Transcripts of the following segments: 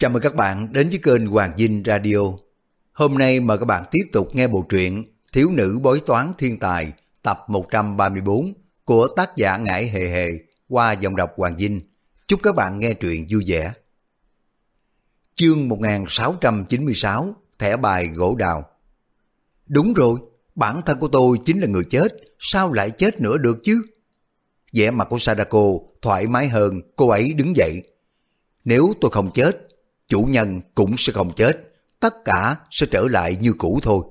Chào mừng các bạn đến với kênh Hoàng Dinh Radio. Hôm nay mời các bạn tiếp tục nghe bộ truyện Thiếu nữ bói toán thiên tài tập 134 của tác giả Ngải Hề Hề qua dòng đọc Hoàng Dinh. Chúc các bạn nghe truyện vui vẻ. Chương 1696 Thẻ bài gỗ đào Đúng rồi, bản thân của tôi chính là người chết, sao lại chết nữa được chứ? vẻ mặt của Sadako thoải mái hơn, cô ấy đứng dậy. Nếu tôi không chết, chủ nhân cũng sẽ không chết, tất cả sẽ trở lại như cũ thôi.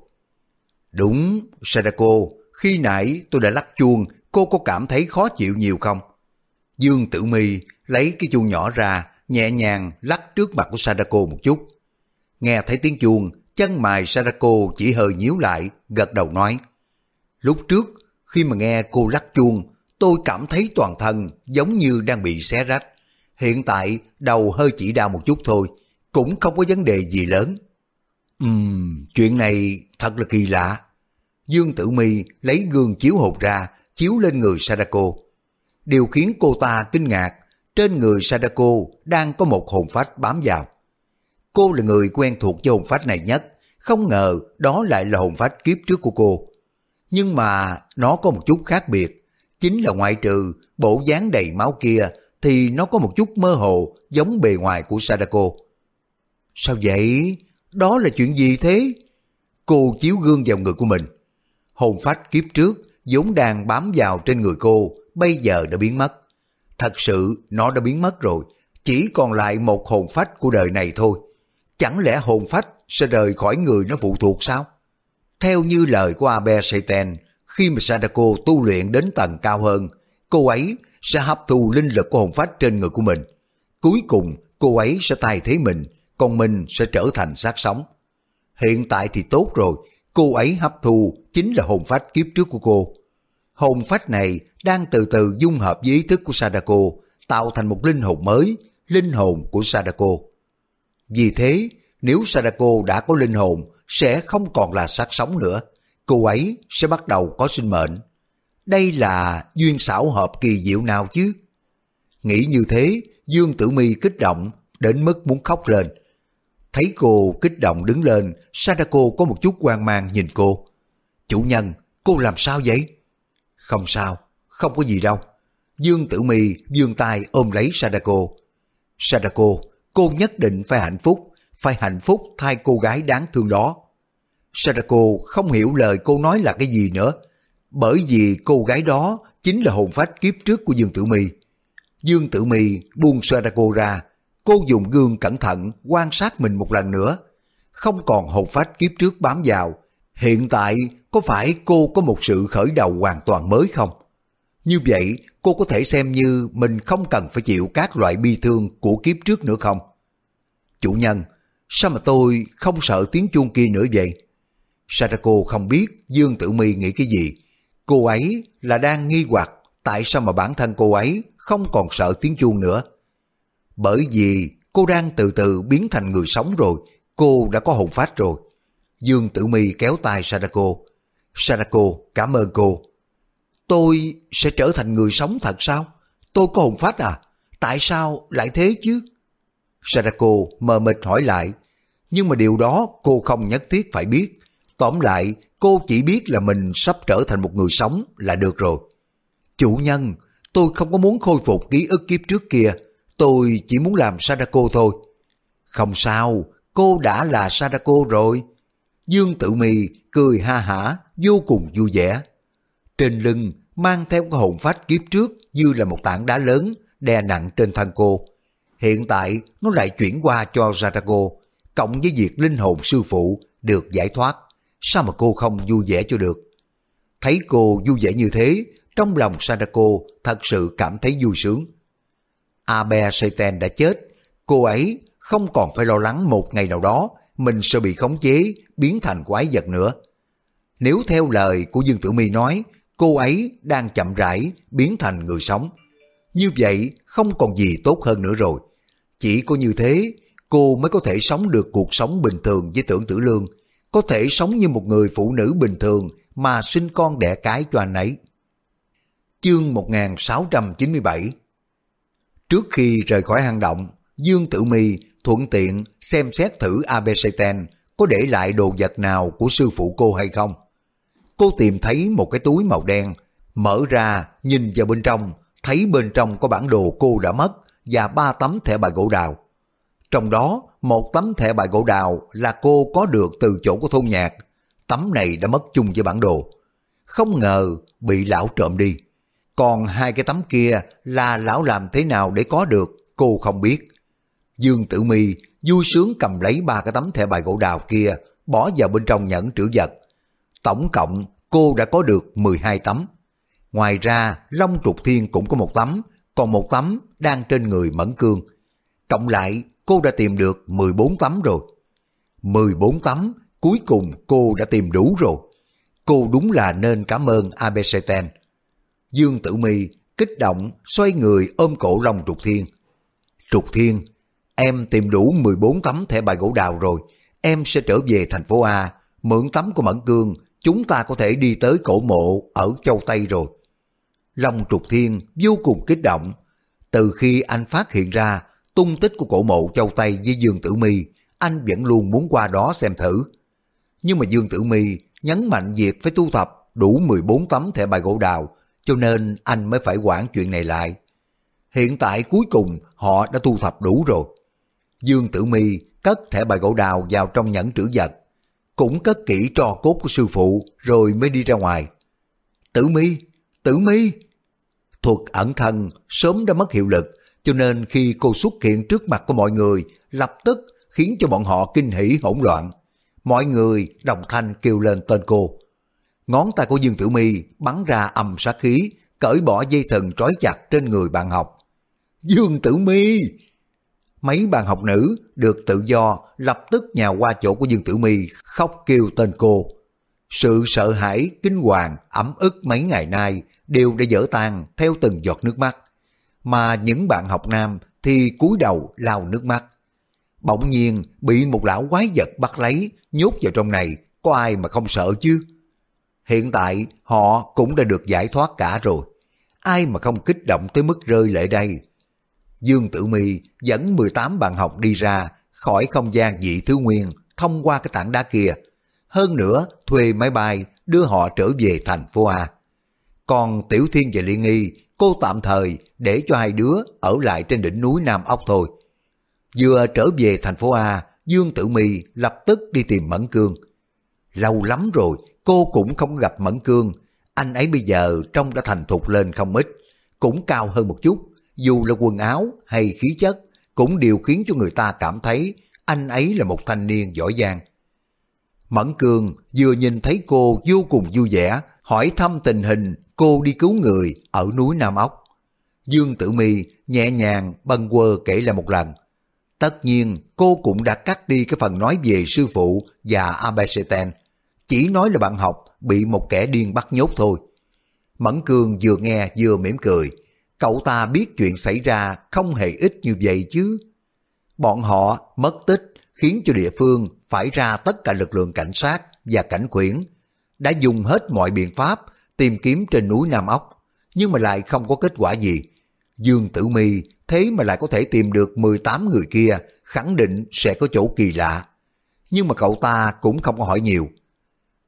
Đúng, Sadako, khi nãy tôi đã lắc chuông, cô có cảm thấy khó chịu nhiều không? Dương Tử Mi lấy cái chuông nhỏ ra, nhẹ nhàng lắc trước mặt của Sadako một chút. Nghe thấy tiếng chuông, chân mày Sadako chỉ hơi nhíu lại, gật đầu nói. Lúc trước, khi mà nghe cô lắc chuông, tôi cảm thấy toàn thân giống như đang bị xé rách. Hiện tại đầu hơi chỉ đau một chút thôi, cũng không có vấn đề gì lớn. Ừm, chuyện này thật là kỳ lạ. Dương Tử Mi lấy gương chiếu hộp ra, chiếu lên người Sadako. Điều khiến cô ta kinh ngạc, trên người Sadako đang có một hồn phách bám vào. Cô là người quen thuộc với hồn phách này nhất, không ngờ đó lại là hồn phách kiếp trước của cô. Nhưng mà nó có một chút khác biệt, chính là ngoại trừ bộ dáng đầy máu kia thì nó có một chút mơ hồ giống bề ngoài của Sadako. Sao vậy? Đó là chuyện gì thế? Cô chiếu gương vào người của mình. Hồn phách kiếp trước vốn đang bám vào trên người cô, bây giờ đã biến mất. Thật sự nó đã biến mất rồi, chỉ còn lại một hồn phách của đời này thôi. Chẳng lẽ hồn phách sẽ rời khỏi người nó phụ thuộc sao? Theo như lời của Abe Satan, khi mà Sadako tu luyện đến tầng cao hơn, cô ấy sẽ hấp thu linh lực của hồn phách trên người của mình. Cuối cùng, cô ấy sẽ thay thế mình, còn mình sẽ trở thành xác sống. Hiện tại thì tốt rồi, cô ấy hấp thu chính là hồn phách kiếp trước của cô. Hồn phách này đang từ từ dung hợp với ý thức của Sadako, tạo thành một linh hồn mới, linh hồn của Sadako. Vì thế, nếu Sadako đã có linh hồn, sẽ không còn là xác sống nữa. Cô ấy sẽ bắt đầu có sinh mệnh. Đây là duyên xảo hợp kỳ diệu nào chứ? Nghĩ như thế, Dương Tử Mi kích động, đến mức muốn khóc lên. Thấy cô kích động đứng lên, Sadako có một chút hoang mang nhìn cô. Chủ nhân, cô làm sao vậy? Không sao, không có gì đâu. Dương Tử Mi dương tay ôm lấy Sadako. Sadako, cô nhất định phải hạnh phúc, phải hạnh phúc thay cô gái đáng thương đó. Sadako không hiểu lời cô nói là cái gì nữa, bởi vì cô gái đó chính là hồn phách kiếp trước của Dương Tử Mi. Dương Tử Mi buông Sadako ra, cô dùng gương cẩn thận quan sát mình một lần nữa. Không còn hồn phách kiếp trước bám vào, hiện tại có phải cô có một sự khởi đầu hoàn toàn mới không? Như vậy, cô có thể xem như mình không cần phải chịu các loại bi thương của kiếp trước nữa không? Chủ nhân, sao mà tôi không sợ tiếng chuông kia nữa vậy? Sadako không biết Dương Tử Mi nghĩ cái gì. Cô ấy là đang nghi hoặc tại sao mà bản thân cô ấy không còn sợ tiếng chuông nữa. Bởi vì cô đang từ từ biến thành người sống rồi, cô đã có hồn phách rồi. Dương Tử Mi kéo tay Sadako. Sadako, cảm ơn cô. Tôi sẽ trở thành người sống thật sao? Tôi có hồn phách à? Tại sao lại thế chứ? Sadako mờ mịt hỏi lại. Nhưng mà điều đó cô không nhất thiết phải biết. Tóm lại, cô chỉ biết là mình sắp trở thành một người sống là được rồi. Chủ nhân, tôi không có muốn khôi phục ký ức kiếp trước kia. Tôi chỉ muốn làm Sadako thôi. Không sao, cô đã là Sadako rồi. Dương Tử Mì cười ha hả, vô cùng vui vẻ. Trên lưng mang theo cái hồn phách kiếp trước như là một tảng đá lớn đè nặng trên thân cô. Hiện tại nó lại chuyển qua cho Sadako, cộng với việc linh hồn sư phụ được giải thoát. Sao mà cô không vui vẻ cho được? Thấy cô vui vẻ như thế, trong lòng Sadako thật sự cảm thấy vui sướng. Abe Satan đã chết, cô ấy không còn phải lo lắng một ngày nào đó mình sẽ bị khống chế, biến thành quái vật nữa. Nếu theo lời của Dương Tử Mi nói, cô ấy đang chậm rãi biến thành người sống. Như vậy không còn gì tốt hơn nữa rồi. Chỉ có như thế, cô mới có thể sống được cuộc sống bình thường với tưởng tử lương, có thể sống như một người phụ nữ bình thường mà sinh con đẻ cái cho anh ấy. Chương 1697 Trước khi rời khỏi hang động, Dương Tử Mi thuận tiện xem xét thử ABC Ten có để lại đồ vật nào của sư phụ cô hay không. Cô tìm thấy một cái túi màu đen, mở ra nhìn vào bên trong, thấy bên trong có bản đồ cô đã mất và ba tấm thẻ bài gỗ đào. Trong đó, một tấm thẻ bài gỗ đào là cô có được từ chỗ của thôn nhạc. Tấm này đã mất chung với bản đồ. Không ngờ bị lão trộm đi. Còn hai cái tấm kia là lão làm thế nào để có được, cô không biết. Dương Tử Mi vui sướng cầm lấy ba cái tấm thẻ bài gỗ đào kia, bỏ vào bên trong nhẫn trữ vật. Tổng cộng cô đã có được 12 tấm. Ngoài ra, Long Trục Thiên cũng có một tấm, còn một tấm đang trên người Mẫn Cương. Cộng lại, cô đã tìm được 14 tấm rồi. 14 tấm, cuối cùng cô đã tìm đủ rồi. Cô đúng là nên cảm ơn ABC Ten. Dương Tử Mi kích động xoay người ôm cổ Long Trục Thiên. Trục Thiên, em tìm đủ 14 tấm thẻ bài gỗ đào rồi. Em sẽ trở về thành phố A, mượn tấm của Mẫn Cương, chúng ta có thể đi tới cổ mộ ở châu Tây rồi. Long Trục Thiên vô cùng kích động. Từ khi anh phát hiện ra tung tích của cổ mộ châu Tây với Dương Tử Mi, anh vẫn luôn muốn qua đó xem thử. Nhưng mà Dương Tử Mi nhấn mạnh việc phải tu tập đủ 14 tấm thẻ bài gỗ đào, cho nên anh mới phải quản chuyện này lại. Hiện tại cuối cùng họ đã thu thập đủ rồi. Dương Tử Mi cất thẻ bài gỗ đào vào trong nhẫn trữ vật, cũng cất kỹ trò cốt của sư phụ rồi mới đi ra ngoài. Tử Mi, Tử Mi. Thuật ẩn thân sớm đã mất hiệu lực, cho nên khi cô xuất hiện trước mặt của mọi người, lập tức khiến cho bọn họ kinh hỉ hỗn loạn. Mọi người đồng thanh kêu lên tên cô. Ngón tay của Dương Tử Mi bắn ra âm sát khí, cởi bỏ dây thần trói chặt trên người bạn học. Dương Tử Mi! Mấy bạn học nữ được tự do lập tức nhào qua chỗ của Dương Tử Mi khóc kêu tên cô. Sự sợ hãi, kinh hoàng, ẩm ức mấy ngày nay đều đã dở tan theo từng giọt nước mắt. Mà những bạn học nam thì cúi đầu lau nước mắt. Bỗng nhiên bị một lão quái vật bắt lấy, nhốt vào trong này, có ai mà không sợ chứ? Hiện tại họ cũng đã được giải thoát cả rồi. Ai mà không kích động tới mức rơi lệ đây? Dương Tử Mi dẫn 18 bạn học đi ra khỏi không gian dị thứ nguyên thông qua cái tảng đá kia. Hơn nữa thuê máy bay đưa họ trở về thành phố A. Còn Tiểu Thiên và Liên Nghi cô tạm thời để cho hai đứa ở lại trên đỉnh núi Nam Ốc thôi. Vừa trở về thành phố A, Dương Tử Mi lập tức đi tìm Mẫn Cương. Lâu lắm rồi, cô cũng không gặp Mẫn Cương. Anh ấy bây giờ trông đã thành thục lên không ít, cũng cao hơn một chút. Dù là quần áo hay khí chất, cũng đều khiến cho người ta cảm thấy anh ấy là một thanh niên giỏi giang. Mẫn Cương vừa nhìn thấy cô vô cùng vui vẻ, hỏi thăm tình hình cô đi cứu người ở núi Nam Ốc. Dương Tử Mi nhẹ nhàng bâng quơ kể lại một lần. Tất nhiên cô cũng đã cắt đi cái phần nói về sư phụ và Abeseten. Chỉ nói là bạn học bị một kẻ điên bắt nhốt thôi. Mẫn Cương vừa nghe vừa mỉm cười. Cậu ta biết chuyện xảy ra không hề ít như vậy chứ. Bọn họ mất tích khiến cho địa phương phải ra tất cả lực lượng cảnh sát và cảnh quyển. Đã dùng hết mọi biện pháp tìm kiếm trên núi Nam Ốc, nhưng mà lại không có kết quả gì. Dương Tử Mi thế mà lại có thể tìm được 18 người kia, khẳng định sẽ có chỗ kỳ lạ. Nhưng mà cậu ta cũng không có hỏi nhiều.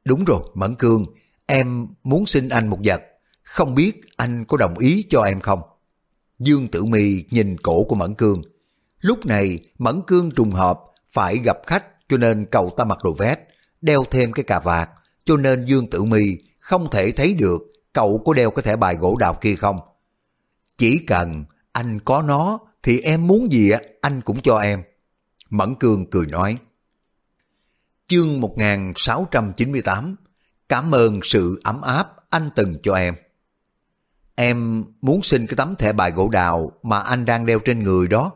Đúng rồi, Mẫn Cương, em muốn xin anh một vật, không biết anh có đồng ý cho em không? Dương Tử Mi nhìn cổ của Mẫn Cương. Lúc này Mẫn Cương trùng hợp phải gặp khách cho nên cậu ta mặc đồ vest, đeo thêm cái cà vạt, cho nên Dương Tử Mi không thể thấy được cậu có đeo cái thẻ bài gỗ đào kia không. Chỉ cần anh có nó thì em muốn gì anh cũng cho em. Mẫn Cương cười nói. Chương 1698 Cảm ơn sự ấm áp anh từng cho em. Em muốn xin cái tấm thẻ bài gỗ đào mà anh đang đeo trên người đó.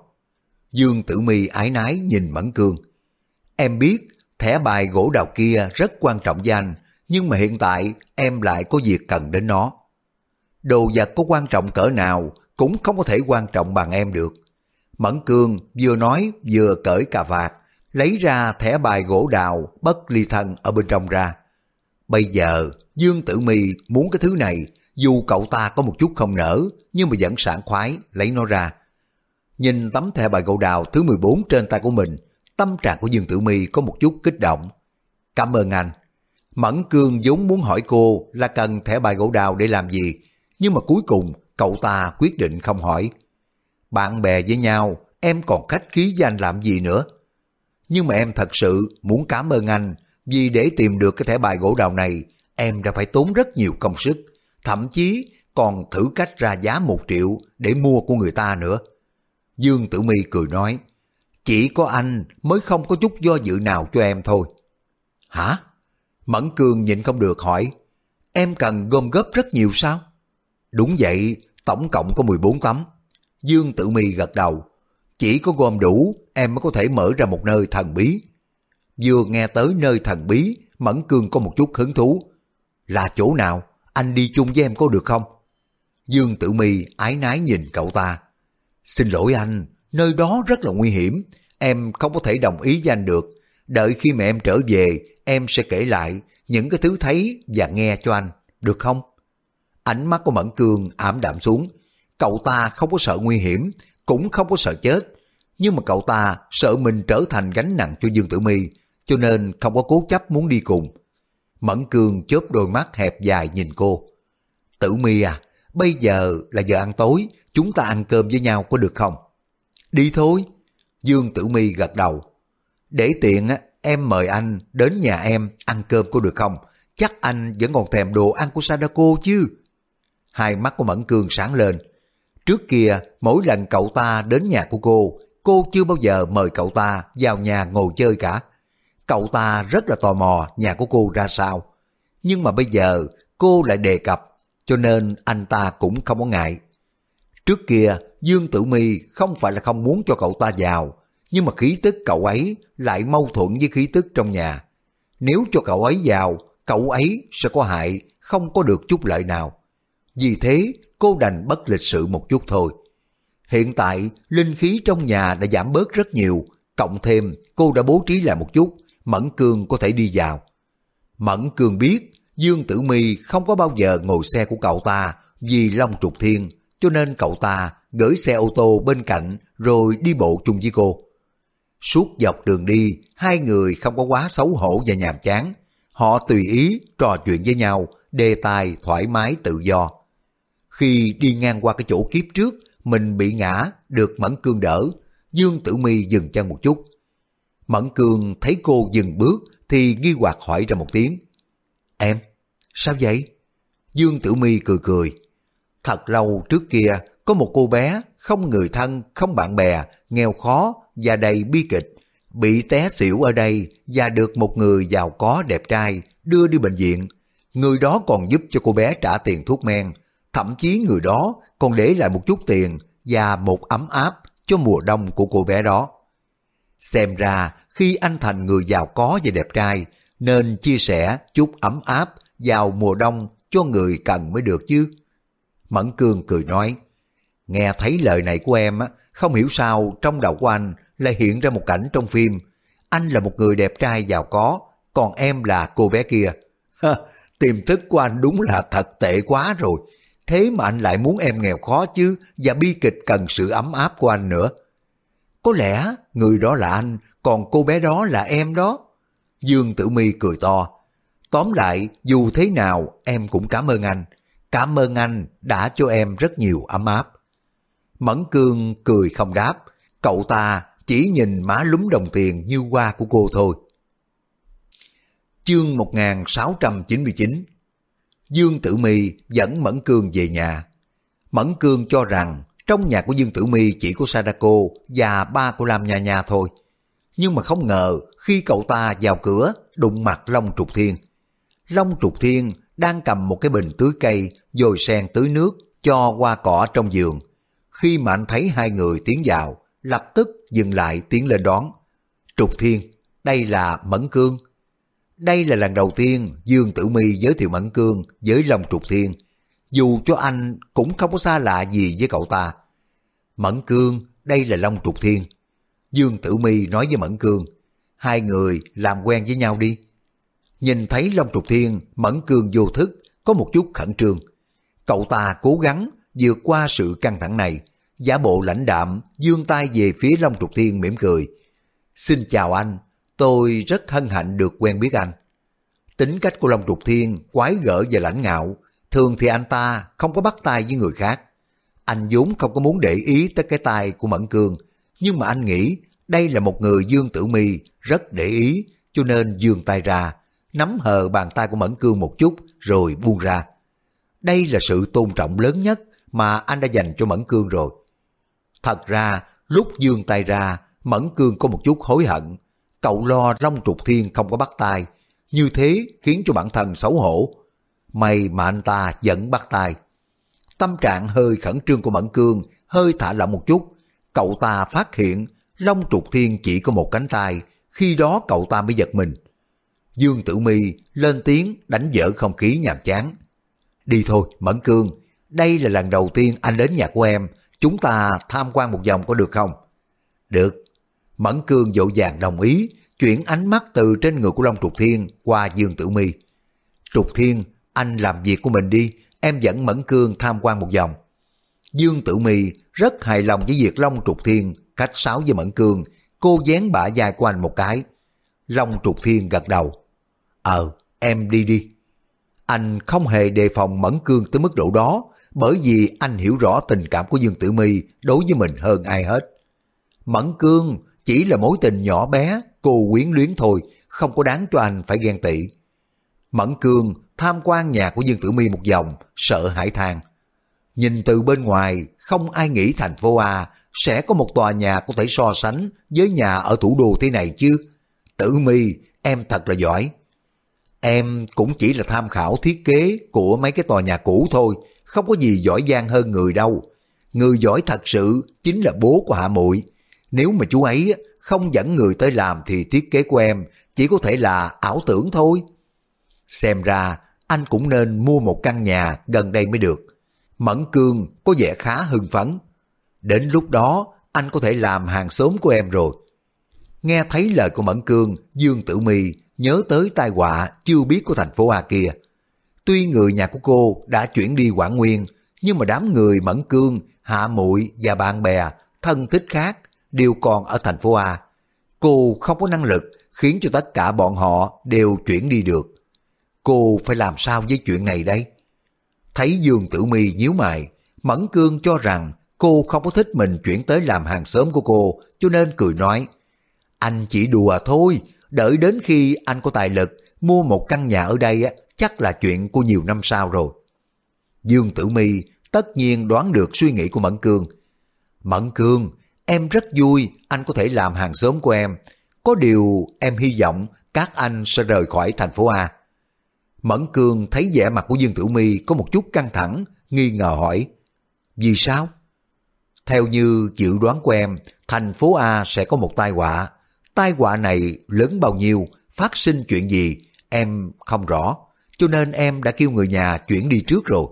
Dương Tử Mi ái nái nhìn Mẫn Cương. Em biết thẻ bài gỗ đào kia rất quan trọng với anh, nhưng mà hiện tại em lại có việc cần đến nó. Đồ vật có quan trọng cỡ nào cũng không có thể quan trọng bằng em được. Mẫn Cương vừa nói vừa cởi cà vạt, lấy ra thẻ bài gỗ đào bất ly thân ở bên trong ra. Bây giờ Dương Tử Mi muốn cái thứ này, dù cậu ta có một chút không nở, nhưng mà vẫn sảng khoái lấy nó ra. Nhìn tấm thẻ bài gỗ đào thứ 14 trên tay của mình, tâm trạng của Dương Tử Mi có một chút kích động. Cảm ơn anh. Mẫn Cương vốn muốn hỏi cô là cần thẻ bài gỗ đào để làm gì, nhưng mà cuối cùng cậu ta quyết định không hỏi. Bạn bè với nhau, em còn khách khí với anh làm gì nữa? Nhưng mà em thật sự muốn cảm ơn anh vì để tìm được cái thẻ bài gỗ đào này, em đã phải tốn rất nhiều công sức, thậm chí còn thử cách ra giá một triệu để mua của người ta nữa. Dương Tử My cười nói, chỉ có anh mới không có chút do dự nào cho em thôi. Hả? Mẫn Cường nhịn không được hỏi, em cần gom góp rất nhiều sao? Đúng vậy, tổng cộng có 14 tấm. Dương Tử My gật đầu, chỉ có gom đủ em mới có thể mở ra một nơi thần bí. Vừa nghe tới nơi thần bí, Mẫn Cương có một chút hứng thú. Là chỗ nào? Anh đi chung với em có được không? Dương Tử mi ái nái nhìn cậu ta. Xin lỗi anh, nơi đó rất là nguy hiểm, em không có thể đồng ý với anh được. Đợi khi mẹ em trở về, em sẽ kể lại những cái thứ thấy và nghe cho anh, được không? Ánh mắt của Mẫn Cương ảm đạm xuống. Cậu ta không có sợ nguy hiểm, cũng không có sợ chết. Nhưng mà cậu ta sợ mình trở thành gánh nặng cho Dương Tử My, cho nên không có cố chấp muốn đi cùng. Mẫn Cương chớp đôi mắt hẹp dài nhìn cô. Tử My à, bây giờ là giờ ăn tối, chúng ta ăn cơm với nhau có được không? Đi thôi. Dương Tử My gật đầu. Để tiện á, em mời anh đến nhà em ăn cơm có được không? Chắc anh vẫn còn thèm đồ ăn của Sadako chứ. Hai mắt của Mẫn Cương sáng lên. Trước kia, mỗi lần cậu ta đến nhà của cô, cô chưa bao giờ mời cậu ta vào nhà ngồi chơi cả. Cậu ta rất là tò mò nhà của cô ra sao. Nhưng mà bây giờ cô lại đề cập, cho nên anh ta cũng không có ngại. Trước kia, Dương Tử My không phải là không muốn cho cậu ta vào, nhưng mà khí tức cậu ấy lại mâu thuẫn với khí tức trong nhà. Nếu cho cậu ấy vào, cậu ấy sẽ có hại, không có được chút lợi nào. Vì thế, cô đành bất lịch sự một chút thôi. Hiện tại, linh khí trong nhà đã giảm bớt rất nhiều, cộng thêm cô đã bố trí lại một chút, Mẫn Cương có thể đi vào. Mẫn Cương biết Dương Tử My không có bao giờ ngồi xe của cậu ta vì Long Trục Thiên, cho nên cậu ta gửi xe ô tô bên cạnh rồi đi bộ chung với cô. Suốt dọc đường đi, hai người không có quá xấu hổ và nhàm chán. Họ tùy ý trò chuyện với nhau, đề tài thoải mái tự do. Khi đi ngang qua cái chỗ kiếp trước, mình bị ngã, được Mẫn Cương đỡ. Dương Tử My dừng chân một chút. Mẫn Cương thấy cô dừng bước thì nghi hoặc hỏi ra một tiếng. Em, sao vậy? Dương Tử My cười cười. Thật lâu trước kia, có một cô bé, không người thân, không bạn bè, nghèo khó và đầy bi kịch, bị té xỉu ở đây và được một người giàu có đẹp trai đưa đi bệnh viện. Người đó còn giúp cho cô bé trả tiền thuốc men, thậm chí người đó còn để lại một chút tiền và một ấm áp cho mùa đông của cô bé đó. Xem ra khi anh thành người giàu có và đẹp trai nên chia sẻ chút ấm áp vào mùa đông cho người cần mới được chứ. Mẫn Cương cười nói, nghe thấy lời này của em không hiểu sao trong đầu của anh lại hiện ra một cảnh trong phim. Anh là một người đẹp trai giàu có, còn em là cô bé kia. tiềm thức của anh đúng là thật tệ quá rồi. Thế mà anh lại muốn em nghèo khó chứ, và bi kịch cần sự ấm áp của anh nữa. Có lẽ người đó là anh, còn cô bé đó là em đó. Dương Tử My cười to. Tóm lại, dù thế nào em cũng cảm ơn anh. Cảm ơn anh đã cho em rất nhiều ấm áp. Mẫn Cương cười không đáp, cậu ta chỉ nhìn má lúm đồng tiền như hoa của cô thôi. Chương 1699 Dương Tử Mi dẫn Mẫn Cương về nhà. Mẫn Cương cho rằng trong nhà của Dương Tử Mi chỉ có Sadako và ba của Lam Nha Nha thôi. Nhưng mà không ngờ khi cậu ta vào cửa đụng mặt Long Trục Thiên. Long Trục Thiên đang cầm một cái bình tưới cây rồi sen tưới nước cho qua cỏ trong giường. Khi mà anh thấy hai người tiến vào, lập tức dừng lại tiến lên đón. Trục Thiên, đây là Mẫn Cương. Đây là lần đầu tiên Dương Tử Mi giới thiệu Mẫn Cương với Long Trục Thiên. Dù cho anh cũng không có xa lạ gì với cậu ta. Mẫn Cương, đây là Long Trục Thiên. Dương Tử Mi nói với Mẫn Cương, hai người làm quen với nhau đi. Nhìn thấy Long Trục Thiên, Mẫn Cương vô thức, có một chút khẩn trương. Cậu ta cố gắng vượt qua sự căng thẳng này, giả bộ lãnh đạm, dương tay về phía Long Trục Thiên mỉm cười. Xin chào anh, tôi rất hân hạnh được quen biết anh. Tính cách của Long Trục Thiên quái gở và lãnh ngạo, thường thì anh ta không có bắt tay với người khác. Anh vốn không có muốn để ý tới cái tay của Mẫn Cương, nhưng mà anh nghĩ đây là một người Dương Tử Mi rất để ý, cho nên dương tay ra, nắm hờ bàn tay của Mẫn Cương một chút rồi buông ra. Đây là sự tôn trọng lớn nhất mà anh đã dành cho Mẫn Cương rồi. Thật ra, lúc dương tay ra, Mẫn Cương có một chút hối hận. Cậu lo Long Trục Thiên không có bắt tay, như thế khiến cho bản thân xấu hổ. May mà anh ta vẫn bắt tay. Tâm trạng hơi khẩn trương của Mẫn Cương hơi thả lỏng một chút. Cậu ta phát hiện Long Trục Thiên chỉ có một cánh tay, khi đó cậu ta mới giật mình. Dương Tử Mi lên tiếng đánh vỡ không khí nhàm chán. Đi thôi, Mẫn Cương, đây là lần đầu tiên anh đến nhà của em, chúng ta tham quan một vòng có được không? Được. Mẫn Cương dỗ dàng đồng ý, chuyển ánh mắt từ trên người của Long Trục Thiên qua Dương Tử Mi. Trục Thiên, anh làm việc của mình đi, em dẫn Mẫn Cương tham quan một vòng. Dương Tử Mi rất hài lòng với việc Long Trục Thiên cách sáo với Mẫn Cương, cô dán bả vai của anh một cái. Long Trục Thiên gật đầu. Ờ, em đi đi. Anh không hề đề phòng Mẫn Cương tới mức độ đó, bởi vì anh hiểu rõ tình cảm của Dương Tử Mi đối với mình hơn ai hết. Mẫn Cương chỉ là mối tình nhỏ bé, cô quyến luyến thôi, không có đáng cho anh phải ghen tị. Mẫn Cương tham quan nhà của Dương Tử Mi một vòng, sợ hãi than. Nhìn từ bên ngoài, không ai nghĩ thành phố A sẽ có một tòa nhà có thể so sánh với nhà ở thủ đô thế này chứ. Tử Mi, em thật là giỏi. Em cũng chỉ là tham khảo thiết kế của mấy cái tòa nhà cũ thôi, không có gì giỏi giang hơn người đâu. Người giỏi thật sự chính là bố của Hạ Muội. Nếu mà chú ấy không dẫn người tới làm thì thiết kế của em chỉ có thể là ảo tưởng thôi. Xem ra anh cũng nên mua một căn nhà gần đây mới được. Mẫn Cương có vẻ khá hưng phấn. Đến lúc đó anh có thể làm hàng xóm của em rồi. Nghe thấy lời của Mẫn Cương, Dương Tử My nhớ tới tai họa chưa biết của thành phố A kia. Tuy người nhà của cô đã chuyển đi Quảng Nguyên, nhưng mà đám người Mẫn Cương, Hạ Muội và bạn bè, thân thích khác đều còn ở thành phố A. Cô không có năng lực khiến cho tất cả bọn họ đều chuyển đi được. Cô phải làm sao với chuyện này đây? Thấy Dương Tử Mi nhíu mày, Mẫn Cương cho rằng cô không có thích mình chuyển tới làm hàng xóm của cô, cho nên cười nói, anh chỉ đùa thôi, đợi đến khi anh có tài lực mua một căn nhà ở đây chắc là chuyện của nhiều năm sau rồi. Dương Tử Mi tất nhiên đoán được suy nghĩ của Mẫn Cương. Mẫn Cương, em rất vui anh có thể làm hàng xóm của em. Có điều em hy vọng các anh sẽ rời khỏi thành phố A. Mẫn Cương thấy vẻ mặt của Dương Tử Mi có một chút căng thẳng, nghi ngờ hỏi. Vì sao? Theo như dự đoán của em, thành phố A sẽ có một tai họa. Tai họa này lớn bao nhiêu, phát sinh chuyện gì, em không rõ. Cho nên em đã kêu người nhà chuyển đi trước rồi.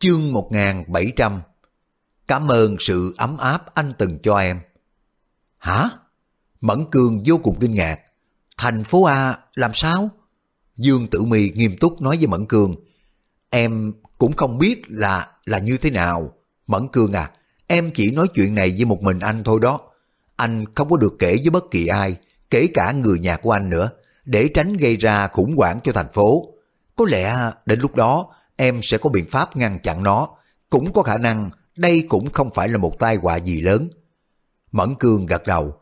Chương 1700 Cảm ơn sự ấm áp anh từng cho em. Hả? Mẫn Cương vô cùng kinh ngạc. Thành phố A làm sao? Dương Tử Mi nghiêm túc nói với Mẫn Cương. Em cũng không biết là là như thế nào. Mẫn Cương à, em chỉ nói chuyện này với một mình anh thôi đó. Anh không có được kể với bất kỳ ai, kể cả người nhà của anh nữa, để tránh gây ra khủng hoảng cho thành phố. Có lẽ đến lúc đó em sẽ có biện pháp ngăn chặn nó. Cũng có khả năng đây cũng không phải là một tai họa gì lớn. Mẫn Cương gật đầu.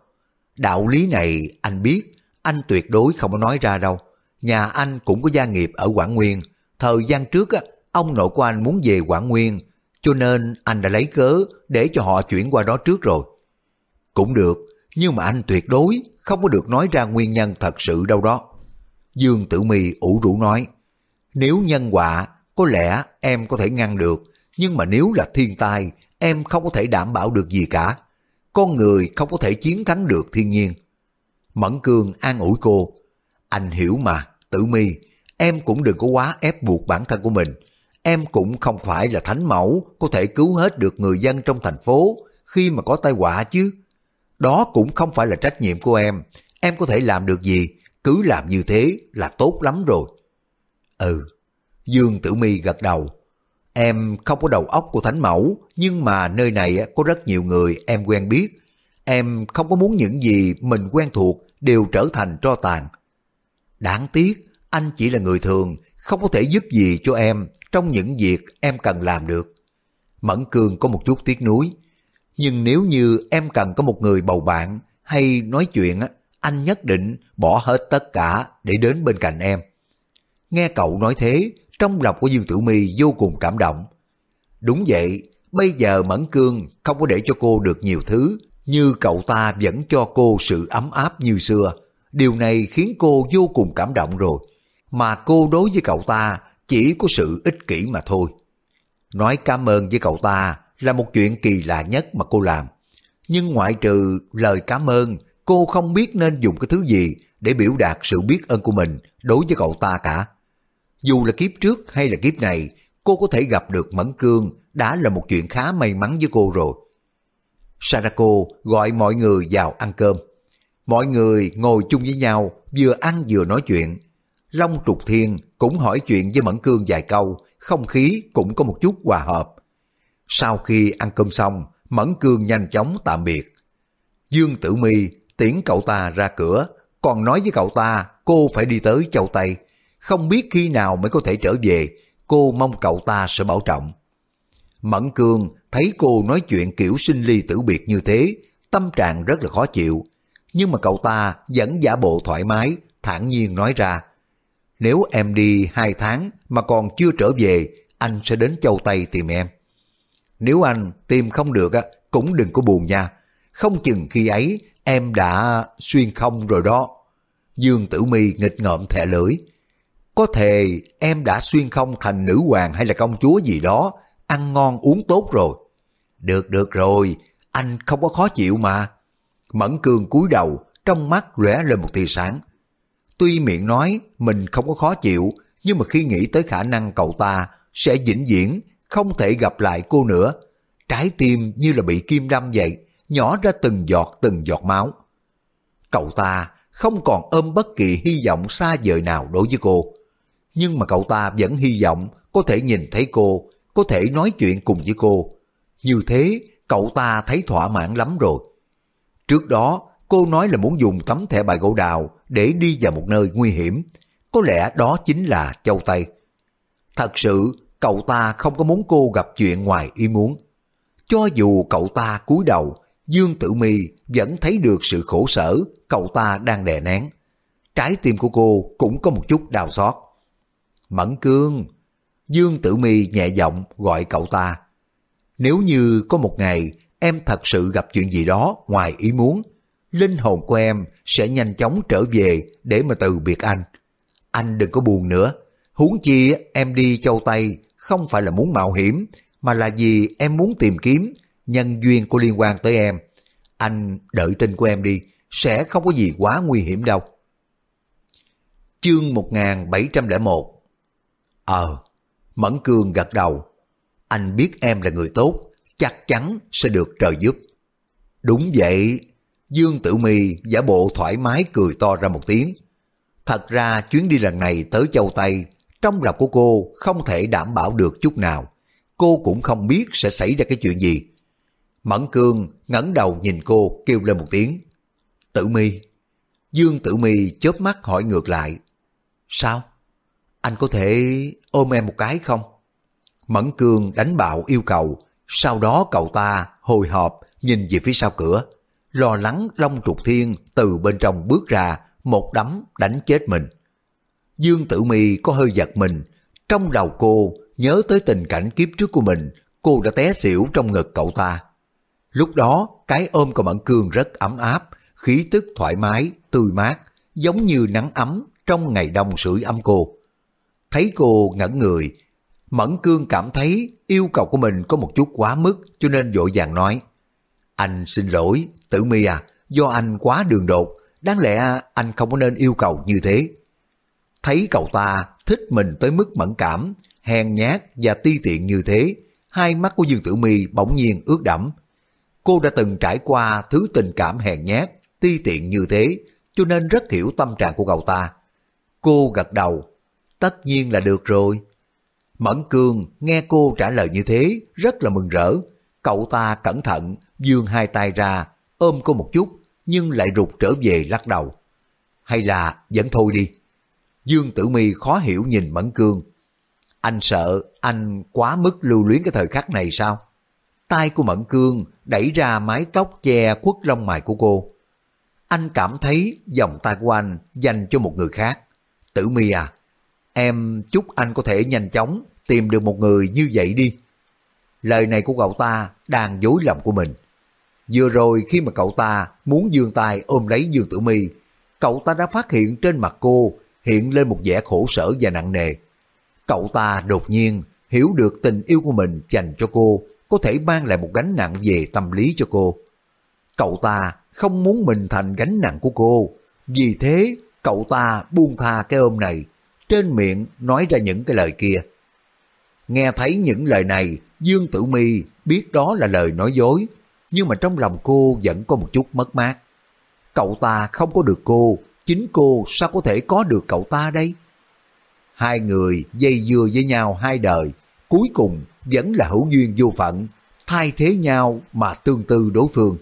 Đạo lý này anh biết, anh tuyệt đối không có nói ra đâu. Nhà anh cũng có gia nghiệp ở Quảng Nguyên. Thời gian trước, á, ông nội của anh muốn về Quảng Nguyên, cho nên anh đã lấy cớ để cho họ chuyển qua đó trước rồi. Cũng được, nhưng mà anh tuyệt đối không có được nói ra nguyên nhân thật sự đâu đó. Dương Tử Mi ủ rũ nói, nếu nhân quả, có lẽ em có thể ngăn được, nhưng mà nếu là thiên tai, em không có thể đảm bảo được gì cả. Con người không có thể chiến thắng được thiên nhiên. Mẫn Cương an ủi cô, anh hiểu mà, Tử Mi, em cũng đừng có quá ép buộc bản thân của mình. Em cũng không phải là thánh mẫu có thể cứu hết được người dân trong thành phố khi mà có tai họa chứ. Đó cũng không phải là trách nhiệm của em. Em có thể làm được gì, cứ làm như thế là tốt lắm rồi. Ừ, Dương Tử Mi gật đầu. Em không có đầu óc của thánh mẫu, nhưng mà nơi này có rất nhiều người em quen biết. Em không có muốn những gì mình quen thuộc đều trở thành tro tàn. Đáng tiếc, anh chỉ là người thường, không có thể giúp gì cho em trong những việc em cần làm được. Mẫn Cương có một chút tiếc nuối. Nhưng nếu như em cần có một người bầu bạn hay nói chuyện, anh nhất định bỏ hết tất cả để đến bên cạnh em. Nghe cậu nói thế, trong lòng của Dương Tử My vô cùng cảm động. Đúng vậy, bây giờ Mẫn Cương không có để cho cô được nhiều thứ, như cậu ta vẫn cho cô sự ấm áp như xưa. Điều này khiến cô vô cùng cảm động rồi. Mà cô đối với cậu ta chỉ có sự ích kỷ mà thôi. Nói cảm ơn với cậu ta là một chuyện kỳ lạ nhất mà cô làm. Nhưng ngoại trừ lời cảm ơn, cô không biết nên dùng cái thứ gì để biểu đạt sự biết ơn của mình đối với cậu ta cả. Dù là kiếp trước hay là kiếp này, cô có thể gặp được Mẫn Cương đã là một chuyện khá may mắn với cô rồi. Sadako gọi mọi người vào ăn cơm. Mọi người ngồi chung với nhau, vừa ăn vừa nói chuyện. Long Trục Thiên cũng hỏi chuyện với Mẫn Cương vài câu, không khí cũng có một chút hòa hợp. Sau khi ăn cơm xong, Mẫn Cương nhanh chóng tạm biệt. Dương Tử Mi tiễn cậu ta ra cửa, còn nói với cậu ta cô phải đi tới châu Tây. Không biết khi nào mới có thể trở về, cô mong cậu ta sẽ bảo trọng. Mẫn Cương thấy cô nói chuyện kiểu sinh ly tử biệt như thế, tâm trạng rất là khó chịu. Nhưng mà cậu ta vẫn giả bộ thoải mái, thản nhiên nói ra. Nếu em đi hai tháng mà còn chưa trở về, anh sẽ đến châu Tây tìm em. Nếu anh tìm không được á, cũng đừng có buồn nha. Không chừng khi ấy em đã xuyên không rồi đó. Dương Tử Mi nghịch ngợm thẻ lưỡi. Có thể em đã xuyên không thành nữ hoàng hay là công chúa gì đó, ăn ngon uống tốt rồi. Được được rồi, anh không có khó chịu mà. Mẫn cường cúi đầu, trong mắt rẽ lên một tia sáng. Tuy miệng nói mình không có khó chịu, nhưng mà khi nghĩ tới khả năng cậu ta sẽ vĩnh viễn không thể gặp lại cô nữa, trái tim như là bị kim đâm vậy, nhỏ ra từng giọt từng giọt máu. Cậu ta không còn ôm bất kỳ hy vọng xa vời nào đối với cô. Nhưng mà cậu ta vẫn hy vọng có thể nhìn thấy cô, có thể nói chuyện cùng với cô. Như thế, cậu ta thấy thỏa mãn lắm rồi. Trước đó, cô nói là muốn dùng tấm thẻ bài gỗ đào để đi vào một nơi nguy hiểm. Có lẽ đó chính là Châu Tây. Thật sự, cậu ta không có muốn cô gặp chuyện ngoài ý muốn. Cho dù cậu ta cúi đầu, Dương Tử Mi vẫn thấy được sự khổ sở cậu ta đang đè nén. Trái tim của cô cũng có một chút đau xót. Mẫn Cương, Dương Tử Mi nhẹ giọng gọi cậu ta. Nếu như có một ngày em thật sự gặp chuyện gì đó ngoài ý muốn, linh hồn của em sẽ nhanh chóng trở về để mà từ biệt anh. Anh đừng có buồn nữa, huống chi em đi châu Tây không phải là muốn mạo hiểm, mà là vì em muốn tìm kiếm nhân duyên có liên quan tới em. Anh đợi tin của em đi, sẽ không có gì quá nguy hiểm đâu. Chương 1701 Ờ, Mẫn Cương gật đầu. Anh biết em là người tốt, chắc chắn sẽ được trời giúp. Đúng vậy, Dương Tử Mi giả bộ thoải mái cười to ra một tiếng. Thật ra chuyến đi lần này tới châu Tây, trong lòng của cô không thể đảm bảo được chút nào. Cô cũng không biết sẽ xảy ra cái chuyện gì. Mẫn Cương ngẩng đầu nhìn cô kêu lên một tiếng. Tử Mi. Dương Tử Mi chớp mắt hỏi ngược lại. Sao? Anh có thể ôm em một cái không? Mẫn Cương đánh bạo yêu cầu, sau đó cậu ta hồi hộp nhìn về phía sau cửa, lo lắng Long Trục Thiên từ bên trong bước ra, một đấm đánh chết mình. Dương Tử Mi có hơi giật mình, trong đầu cô nhớ tới tình cảnh kiếp trước của mình, cô đã té xỉu trong ngực cậu ta. Lúc đó, cái ôm của Mẫn Cương rất ấm áp, khí tức thoải mái, tươi mát, giống như nắng ấm trong ngày đông sưởi ấm cô. Thấy cô ngẩn người, Mẫn Cương cảm thấy yêu cầu của mình có một chút quá mức cho nên vội vàng nói. Anh xin lỗi, tử mi à, do anh quá đường đột, đáng lẽ anh không có nên yêu cầu như thế. Thấy cậu ta thích mình tới mức mẫn cảm, hèn nhát và ti tiện như thế, hai mắt của Dương Tử Mi bỗng nhiên ướt đẫm. Cô đã từng trải qua thứ tình cảm hèn nhát, ti tiện như thế, cho nên rất hiểu tâm trạng của cậu ta. Cô gật đầu, tất nhiên là được rồi. Mẫn Cương nghe cô trả lời như thế, rất là mừng rỡ. Cậu ta cẩn thận, dương hai tay ra, ôm cô một chút, nhưng lại rụt trở về lắc đầu. Hay là vẫn thôi đi. Dương Tử Mi khó hiểu nhìn Mẫn Cương. Anh sợ anh quá mức lưu luyến cái thời khắc này sao? Tay của Mẫn Cương đẩy ra mái tóc che quất lông mày của cô. Anh cảm thấy dòng tay của anh dành cho một người khác. Tử Mi à, em chúc anh có thể nhanh chóng tìm được một người như vậy đi. Lời này của cậu ta đang dối lòng của mình. Vừa rồi khi mà cậu ta muốn dương tay ôm lấy Dương Tử Mi, cậu ta đã phát hiện trên mặt cô hiện lên một vẻ khổ sở và nặng nề. Cậu ta đột nhiên hiểu được tình yêu của mình dành cho cô có thể mang lại một gánh nặng về tâm lý cho cô. Cậu ta không muốn mình thành gánh nặng của cô, vì thế cậu ta buông tha cái ôm này, trên miệng nói ra những cái lời kia. Nghe thấy những lời này, Dương Tử Mi biết đó là lời nói dối, nhưng mà trong lòng cô vẫn có một chút mất mát. Cậu ta không có được cô, chính cô sao có thể có được cậu ta đây? Hai người dây dưa với nhau hai đời, cuối cùng vẫn là hữu duyên vô phận, thay thế nhau mà tương tư đối phương.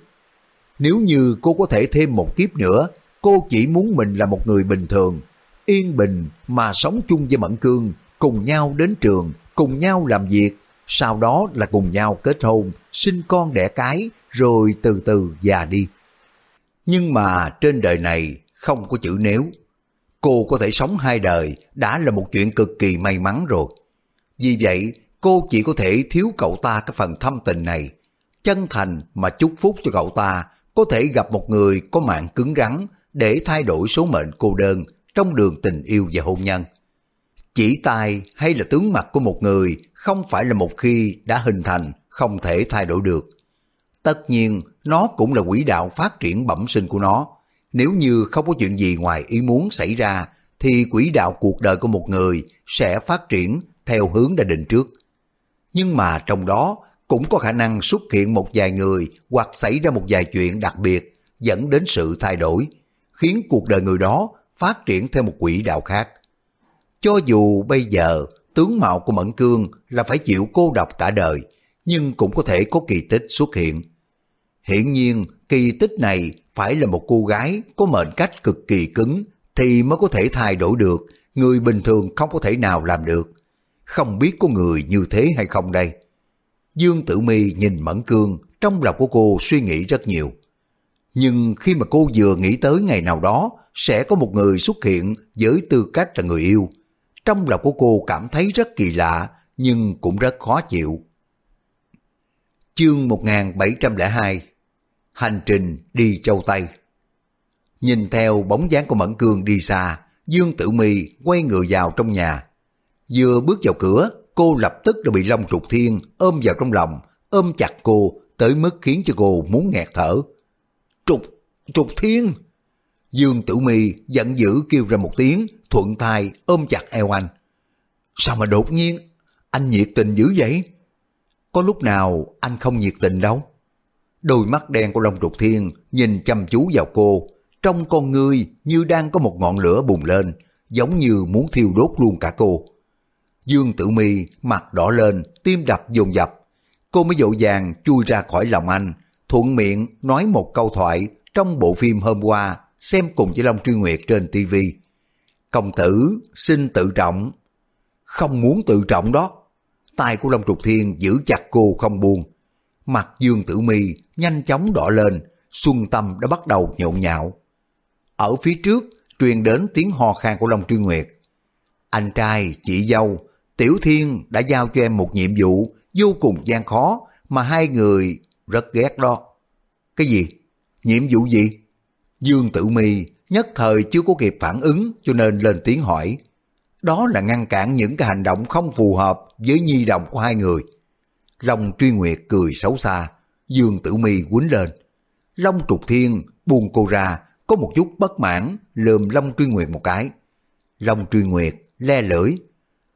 Nếu như cô có thể thêm một kiếp nữa, cô chỉ muốn mình là một người bình thường, yên bình mà sống chung với Mẫn Cương, cùng nhau đến trường, cùng nhau làm việc, sau đó là cùng nhau kết hôn, sinh con đẻ cái, rồi từ từ già đi. Nhưng mà trên đời này không có chữ nếu. Cô có thể sống hai đời đã là một chuyện cực kỳ may mắn rồi. Vì vậy, cô chỉ có thể thiếu cậu ta cái phần thâm tình này. Chân thành mà chúc phúc cho cậu ta có thể gặp một người có mạng cứng rắn để thay đổi số mệnh cô đơn trong đường tình yêu và hôn nhân. Chỉ tài hay là tướng mặt của một người không phải là một khi đã hình thành không thể thay đổi được. Tất nhiên, nó cũng là quỹ đạo phát triển bẩm sinh của nó. Nếu như không có chuyện gì ngoài ý muốn xảy ra, thì quỹ đạo cuộc đời của một người sẽ phát triển theo hướng đã định trước. Nhưng mà trong đó cũng có khả năng xuất hiện một vài người hoặc xảy ra một vài chuyện đặc biệt dẫn đến sự thay đổi, khiến cuộc đời người đó phát triển theo một quỹ đạo khác. Cho dù bây giờ tướng mạo của Mẫn Cương là phải chịu cô độc cả đời, nhưng cũng có thể có kỳ tích xuất hiện. Hiển nhiên, kỳ tích này phải là một cô gái có mệnh cách cực kỳ cứng thì mới có thể thay đổi được, người bình thường không có thể nào làm được. Không biết có người như thế hay không đây? Dương Tử Mi nhìn Mẫn Cương, trong lòng của cô suy nghĩ rất nhiều. Nhưng khi mà cô vừa nghĩ tới ngày nào đó sẽ có một người xuất hiện với tư cách là người yêu, trong lòng của cô cảm thấy rất kỳ lạ nhưng cũng rất khó chịu. Chương 1702 Hành trình đi châu Tây Nhìn theo bóng dáng của Mẫn Cương đi xa, Dương Tử Mi quay người vào trong nhà. Vừa bước vào cửa, cô lập tức đã bị Long Trục Thiên ôm vào trong lòng, ôm chặt cô tới mức khiến cho cô muốn nghẹt thở. Trục, Trục Thiên! Dương Tử Mi giận dữ kêu ra một tiếng, thuận tay ôm chặt eo anh. Sao mà đột nhiên anh nhiệt tình dữ vậy? Có lúc nào anh không nhiệt tình đâu? Đôi mắt đen của Long Trục Thiên nhìn chăm chú vào cô, trong con ngươi như đang có một ngọn lửa bùng lên, giống như muốn thiêu đốt luôn cả cô. Dương Tử Mi mặt đỏ lên, tim đập dồn dập. Cô mới dội vàng chui ra khỏi lòng anh, thuận miệng nói một câu thoại trong bộ phim hôm qua xem cùng với Long Truy Nguyệt trên TV. Công tử xin tự trọng. Không muốn tự trọng đó. Tay của Long Trục Thiên giữ chặt cô không buông. Mặt Dương Tử Mi nhanh chóng đỏ lên, Xuân Tâm đã bắt đầu nhộn nhạo. Ở phía trước truyền đến tiếng ho khan của Long Truy Nguyệt. Anh trai, chị dâu, Tiểu Thiên đã giao cho em một nhiệm vụ vô cùng gian khó mà hai người rất ghét đó. Cái gì? Nhiệm vụ gì? Dương Tử Mi nhất thời chưa có kịp phản ứng cho nên lên tiếng hỏi. Đó là ngăn cản những cái hành động không phù hợp với nhi đồng của hai người. Long Truy Nguyệt cười xấu xa, Dương Tử Mi quýnh lên. Long Trục Thiên buông cô ra, có một chút bất mãn, lườm Long Truy Nguyệt một cái. Long Truy Nguyệt le lưỡi.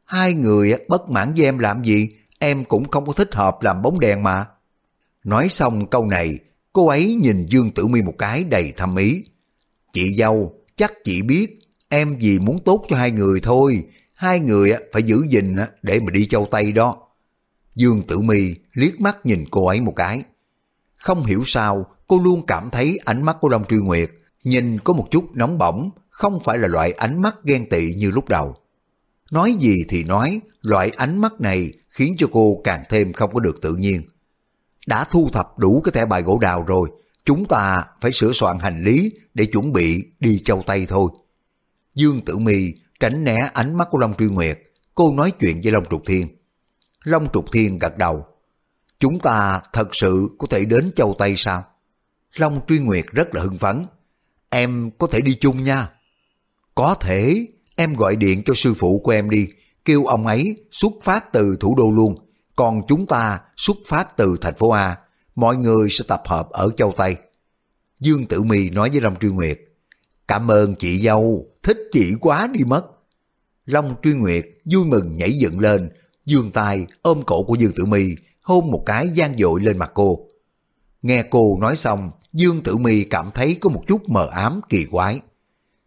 Hai người bất mãn với em làm gì, em cũng không có thích hợp làm bóng đèn mà. Nói xong câu này, Cô ấy nhìn Dương Tử Mi một cái đầy thâm ý. Chị dâu, chắc chị biết, em vì muốn tốt cho hai người thôi. hai người phải giữ gìn để mà đi châu Tây đó. Dương Tử Mi liếc mắt nhìn cô ấy một cái. Không hiểu sao cô luôn cảm thấy ánh mắt của Long Truy Nguyệt nhìn có một chút nóng bỏng, không phải là loại ánh mắt ghen tị như lúc đầu. Nói gì thì nói, loại ánh mắt này khiến cho cô càng thêm không có được tự nhiên. Đã thu thập đủ cái thẻ bài gỗ đào rồi, chúng ta phải sửa soạn hành lý để chuẩn bị đi châu Tây thôi. Dương Tử Mi tránh né ánh mắt của Long Truy Nguyệt, cô nói chuyện với Long Trục Thiên. Long Trục Thiên gật đầu. Chúng ta thật sự có thể đến châu Tây sao? Long Truy Nguyệt rất là hưng phấn. Em có thể đi chung nha. Có thể, em gọi điện cho sư phụ của em đi, kêu ông ấy xuất phát từ thủ đô luôn, còn chúng ta xuất phát từ thành phố A, mọi người sẽ tập hợp ở châu Tây. Dương Tử My nói với Long Truy Nguyệt, cảm ơn chị dâu, thích chị quá đi mất. Long Truy Nguyệt vui mừng nhảy dựng lên, dương tay ôm cổ của Dương Tử My, hôn một cái gian dội lên mặt cô. Nghe cô nói xong, Dương Tử My cảm thấy có một chút mờ ám kỳ quái.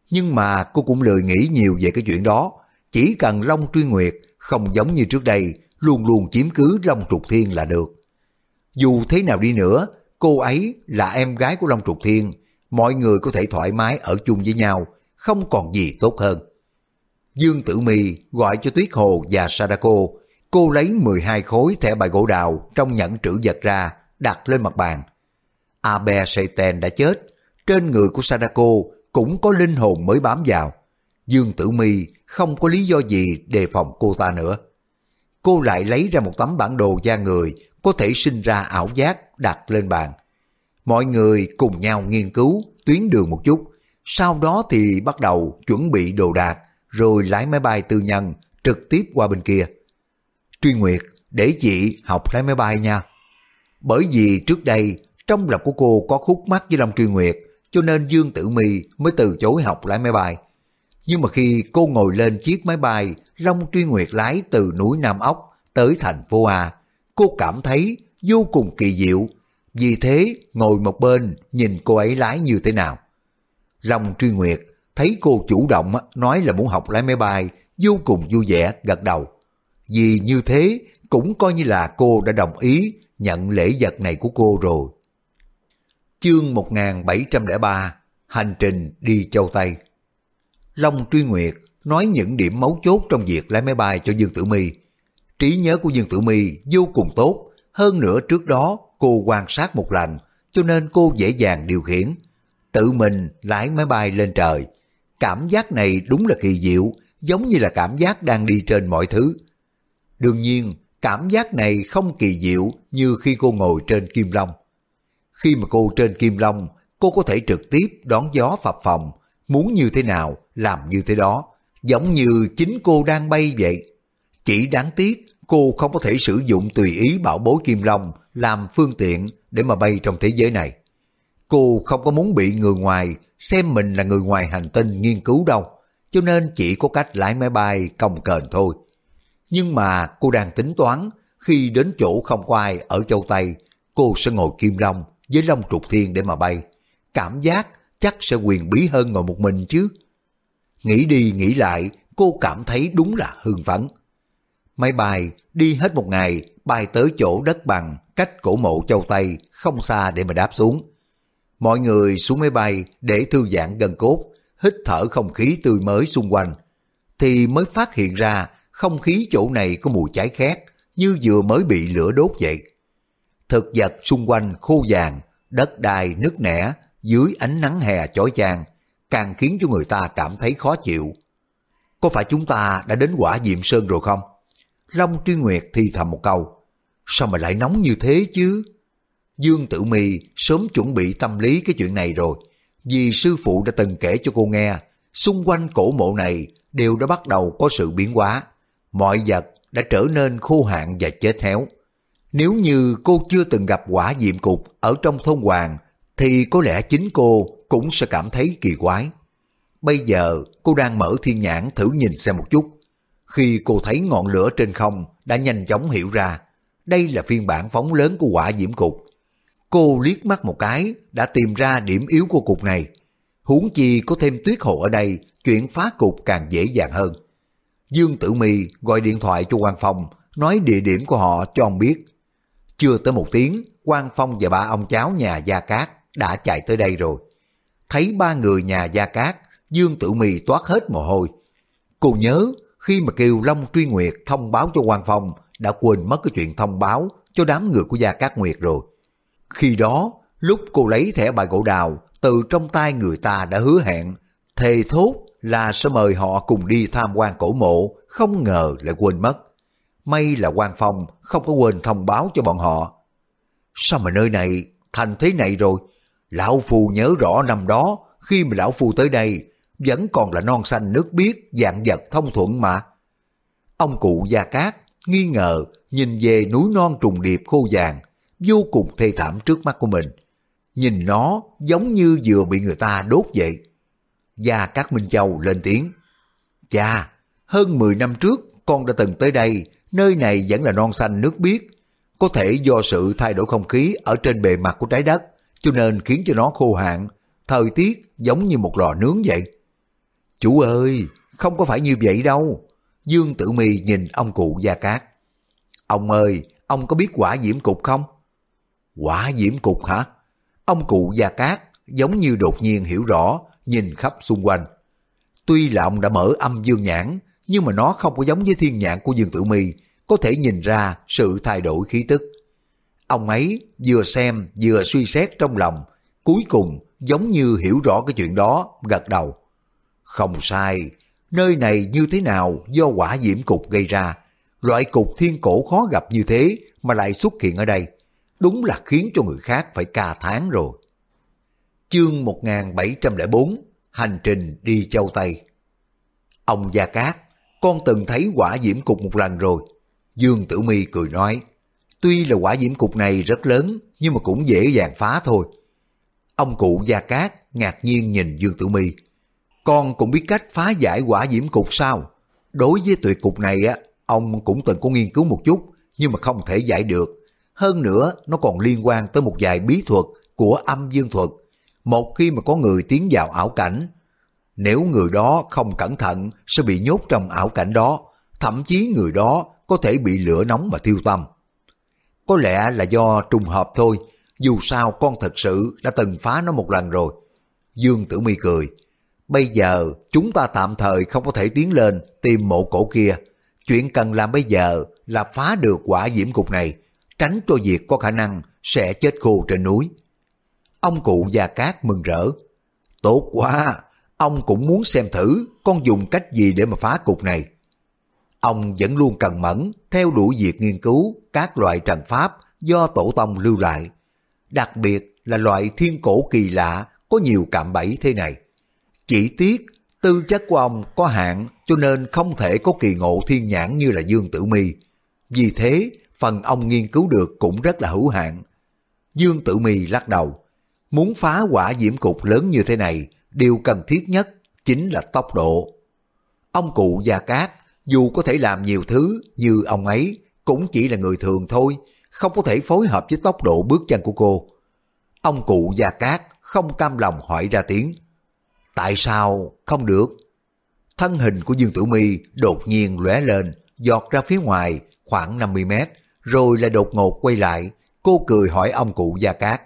Nhưng mà cô cũng lười nghĩ nhiều về cái chuyện đó, chỉ cần Long Truy Nguyệt không giống như trước đây, luôn luôn chiếm cứ Long Trục Thiên là được. Dù thế nào đi nữa, cô ấy là em gái của Long Trục Thiên, mọi người có thể thoải mái ở chung với nhau, không còn gì tốt hơn. Dương Tử Mi gọi cho Tuyết Hồ và Sadako, cô lấy 12 khối thẻ bài gỗ đào trong nhẫn trữ vật ra, đặt lên mặt bàn. Abe Seiten đã chết, trên người của Sadako cũng có linh hồn mới bám vào. Dương Tử Mi không có lý do gì đề phòng cô ta nữa. Cô lại lấy ra một tấm bản đồ da người có thể sinh ra ảo giác đặt lên bàn. Mọi người cùng nhau nghiên cứu tuyến đường một chút, sau đó thì bắt đầu chuẩn bị đồ đạc, rồi lái máy bay tư nhân trực tiếp qua bên kia. Truy Nguyệt, để chị học lái máy bay nha. Bởi vì trước đây, trong lòng của cô có khúc mắc với Long Truy Nguyệt, cho nên Dương Tử My mới từ chối học lái máy bay. Nhưng mà khi cô ngồi lên chiếc máy bay Long Truy Nguyệt lái từ núi Nam Ốc tới thành phố A, cô cảm thấy vô cùng kỳ diệu, vì thế ngồi một bên nhìn cô ấy lái như thế nào. Long Truy Nguyệt thấy cô chủ động nói là muốn học lái máy bay, vô cùng vui vẻ gật đầu. Vì như thế cũng coi như là cô đã đồng ý nhận lễ vật này của cô rồi. Chương 1703 Hành trình đi châu Tây Long Truy Nguyệt nói những điểm mấu chốt trong việc lái máy bay cho Dương Tử Mi. Trí nhớ của Dương Tử Mi vô cùng tốt, hơn nữa trước đó cô quan sát một lần, cho nên cô dễ dàng điều khiển. Tự mình lái máy bay lên trời. Cảm giác này đúng là kỳ diệu, giống như là cảm giác đang đi trên mọi thứ. Đương nhiên, cảm giác này không kỳ diệu như khi cô ngồi trên Kim Long. Khi mà cô trên Kim Long, cô có thể trực tiếp đón gió phập phòng, muốn như thế nào làm như thế đó, giống như chính cô đang bay vậy. Chỉ đáng tiếc cô không có thể sử dụng tùy ý bảo bối Kim Long làm phương tiện để mà bay trong thế giới này. Cô không có muốn bị người ngoài xem mình là người ngoài hành tinh nghiên cứu đâu, cho nên chỉ có cách lái máy bay còng cờn thôi. Nhưng mà cô đang tính toán khi đến chỗ không có ai ở châu Tây, cô sẽ ngồi Kim Long với Long Trục Thiên để mà bay. Cảm giác chắc sẽ quyền bí hơn ngồi một mình chứ. Nghĩ đi nghĩ lại, cô cảm thấy đúng là hưng phấn. Máy bay đi hết một ngày, bay tới chỗ đất bằng cách cổ mộ châu Tây không xa để mà đáp xuống. Mọi người xuống máy bay để thư giãn gần cốt, hít thở không khí tươi mới xung quanh, thì mới phát hiện ra không khí chỗ này có mùi cháy khét, như vừa mới bị lửa đốt vậy. Thực vật xung quanh khô vàng, đất đai nứt nẻ dưới ánh nắng hè chói chang, càng khiến cho người ta cảm thấy khó chịu. Có phải chúng ta đã đến quả diệm sơn rồi không? Long Truy Nguyệt thì thầm một câu. Sao mà lại nóng như thế chứ? Dương Tử Mi sớm chuẩn bị tâm lý cái chuyện này rồi. Vì sư phụ đã từng kể cho cô nghe, xung quanh cổ mộ này đều đã bắt đầu có sự biến hóa. Mọi vật đã trở nên khô hạn và chết héo. Nếu như cô chưa từng gặp quả diệm cục ở trong thôn hoàng, thì có lẽ chính cô cũng sẽ cảm thấy kỳ quái. Bây giờ cô đang mở thiên nhãn thử nhìn xem một chút. Khi cô thấy ngọn lửa trên không đã nhanh chóng hiểu ra đây là phiên bản phóng lớn của quả diễm cục. Cô liếc mắt một cái đã tìm ra điểm yếu của cục này. Huống chi có thêm tuyết hồ ở đây, chuyện phá cục càng dễ dàng hơn. Dương Tử Mi gọi điện thoại cho quan Phong, nói địa điểm của họ cho ông biết. Chưa tới một tiếng, quan Phong và ba ông cháu nhà Gia Cát đã chạy tới đây rồi. Thấy ba người nhà Gia Cát, Dương Tử Mì toát hết mồ hôi. Cô nhớ khi mà kêu Long Truy Nguyệt thông báo cho quan Phong đã quên mất cái chuyện thông báo cho đám người của Gia Cát Nguyệt rồi. Khi đó, lúc cô lấy thẻ bài gỗ đào từ trong tay người ta đã hứa hẹn, thề thốt là sẽ mời họ cùng đi tham quan cổ mộ, không ngờ lại quên mất. May là quan Phong không có quên thông báo cho bọn họ. Sao mà nơi này thành thế này rồi? Lão Phu nhớ rõ năm đó, khi mà Lão Phu tới đây, vẫn còn là non xanh nước biếc, dạng vật thông thuận mà. Ông cụ Gia Cát nghi ngờ nhìn về núi non trùng điệp khô vàng, vô cùng thê thảm trước mắt của mình. Nhìn nó giống như vừa bị người ta đốt vậy. Gia Cát Minh Châu lên tiếng. Cha, hơn 10 năm trước con đã từng tới đây, nơi này vẫn là non xanh nước biếc. Có thể do sự thay đổi không khí ở trên bề mặt của trái đất, cho nên khiến cho nó khô hạn, thời tiết giống như một lò nướng vậy. Chủ ơi, không có phải như vậy đâu. Dương Tử Mi nhìn ông cụ Gia Cát. Ông ơi, ông có biết quả diễm cục không? Quả diễm cục hả? Ông cụ Gia Cát giống như đột nhiên hiểu rõ, nhìn khắp xung quanh. Tuy là ông đã mở âm dương nhãn, nhưng mà nó không có giống với thiên nhãn của Dương Tử Mi, có thể nhìn ra sự thay đổi khí tức. Ông ấy vừa xem vừa suy xét trong lòng, cuối cùng giống như hiểu rõ cái chuyện đó, gật đầu. Không sai, nơi này như thế nào do quả diễm cục gây ra, loại cục thiên cổ khó gặp như thế mà lại xuất hiện ở đây, đúng là khiến cho người khác phải ca tháng rồi. Chương 1704 Hành trình đi châu Tây Ông Gia Cát, con từng thấy quả diễm cục một lần rồi. Dương Tử Mi cười nói, tuy là quả diễm cục này rất lớn, nhưng mà cũng dễ dàng phá thôi. Ông cụ Gia Cát ngạc nhiên nhìn Dương Tử Mi. Con cũng biết cách phá giải quả diễm cục sao? Đối với tuyệt cục này á, ông cũng từng có nghiên cứu một chút, nhưng mà không thể giải được. Hơn nữa, nó còn liên quan tới một vài bí thuật của âm dương thuật. Một khi mà có người tiến vào ảo cảnh, nếu người đó không cẩn thận sẽ bị nhốt trong ảo cảnh đó, thậm chí người đó có thể bị lửa nóng mà tiêu tâm. Có lẽ là do trùng hợp thôi, dù sao con thật sự đã từng phá nó một lần rồi. Dương Tử Mi cười, bây giờ chúng ta tạm thời không có thể tiến lên tìm mộ cổ kia. Chuyện cần làm bây giờ là phá được quả diễm cục này, tránh cho việc có khả năng sẽ chết khô trên núi. Ông cụ Gia Cát mừng rỡ. Tốt quá, ông cũng muốn xem thử con dùng cách gì để mà phá cục này. Ông vẫn luôn cần mẫn theo đuổi việc nghiên cứu các loại trần pháp do tổ tông lưu lại. Đặc biệt là loại thiên cổ kỳ lạ có nhiều cạm bẫy thế này. Chỉ tiếc tư chất của ông có hạn cho nên không thể có kỳ ngộ thiên nhãn như là Dương Tử Mi. Vì thế, phần ông nghiên cứu được cũng rất là hữu hạn. Dương Tử Mi lắc đầu. Muốn phá quả diễm cục lớn như thế này, điều cần thiết nhất chính là tốc độ. Ông cụ Gia Cát, dù có thể làm nhiều thứ như ông ấy, cũng chỉ là người thường thôi, không có thể phối hợp với tốc độ bước chân của cô. Ông cụ Gia Cát không cam lòng hỏi ra tiếng. Tại sao không được? Thân hình của Dương Tử Mi đột nhiên lóe lên, giọt ra phía ngoài khoảng 50 mét, rồi lại đột ngột quay lại. Cô cười hỏi ông cụ Gia Cát.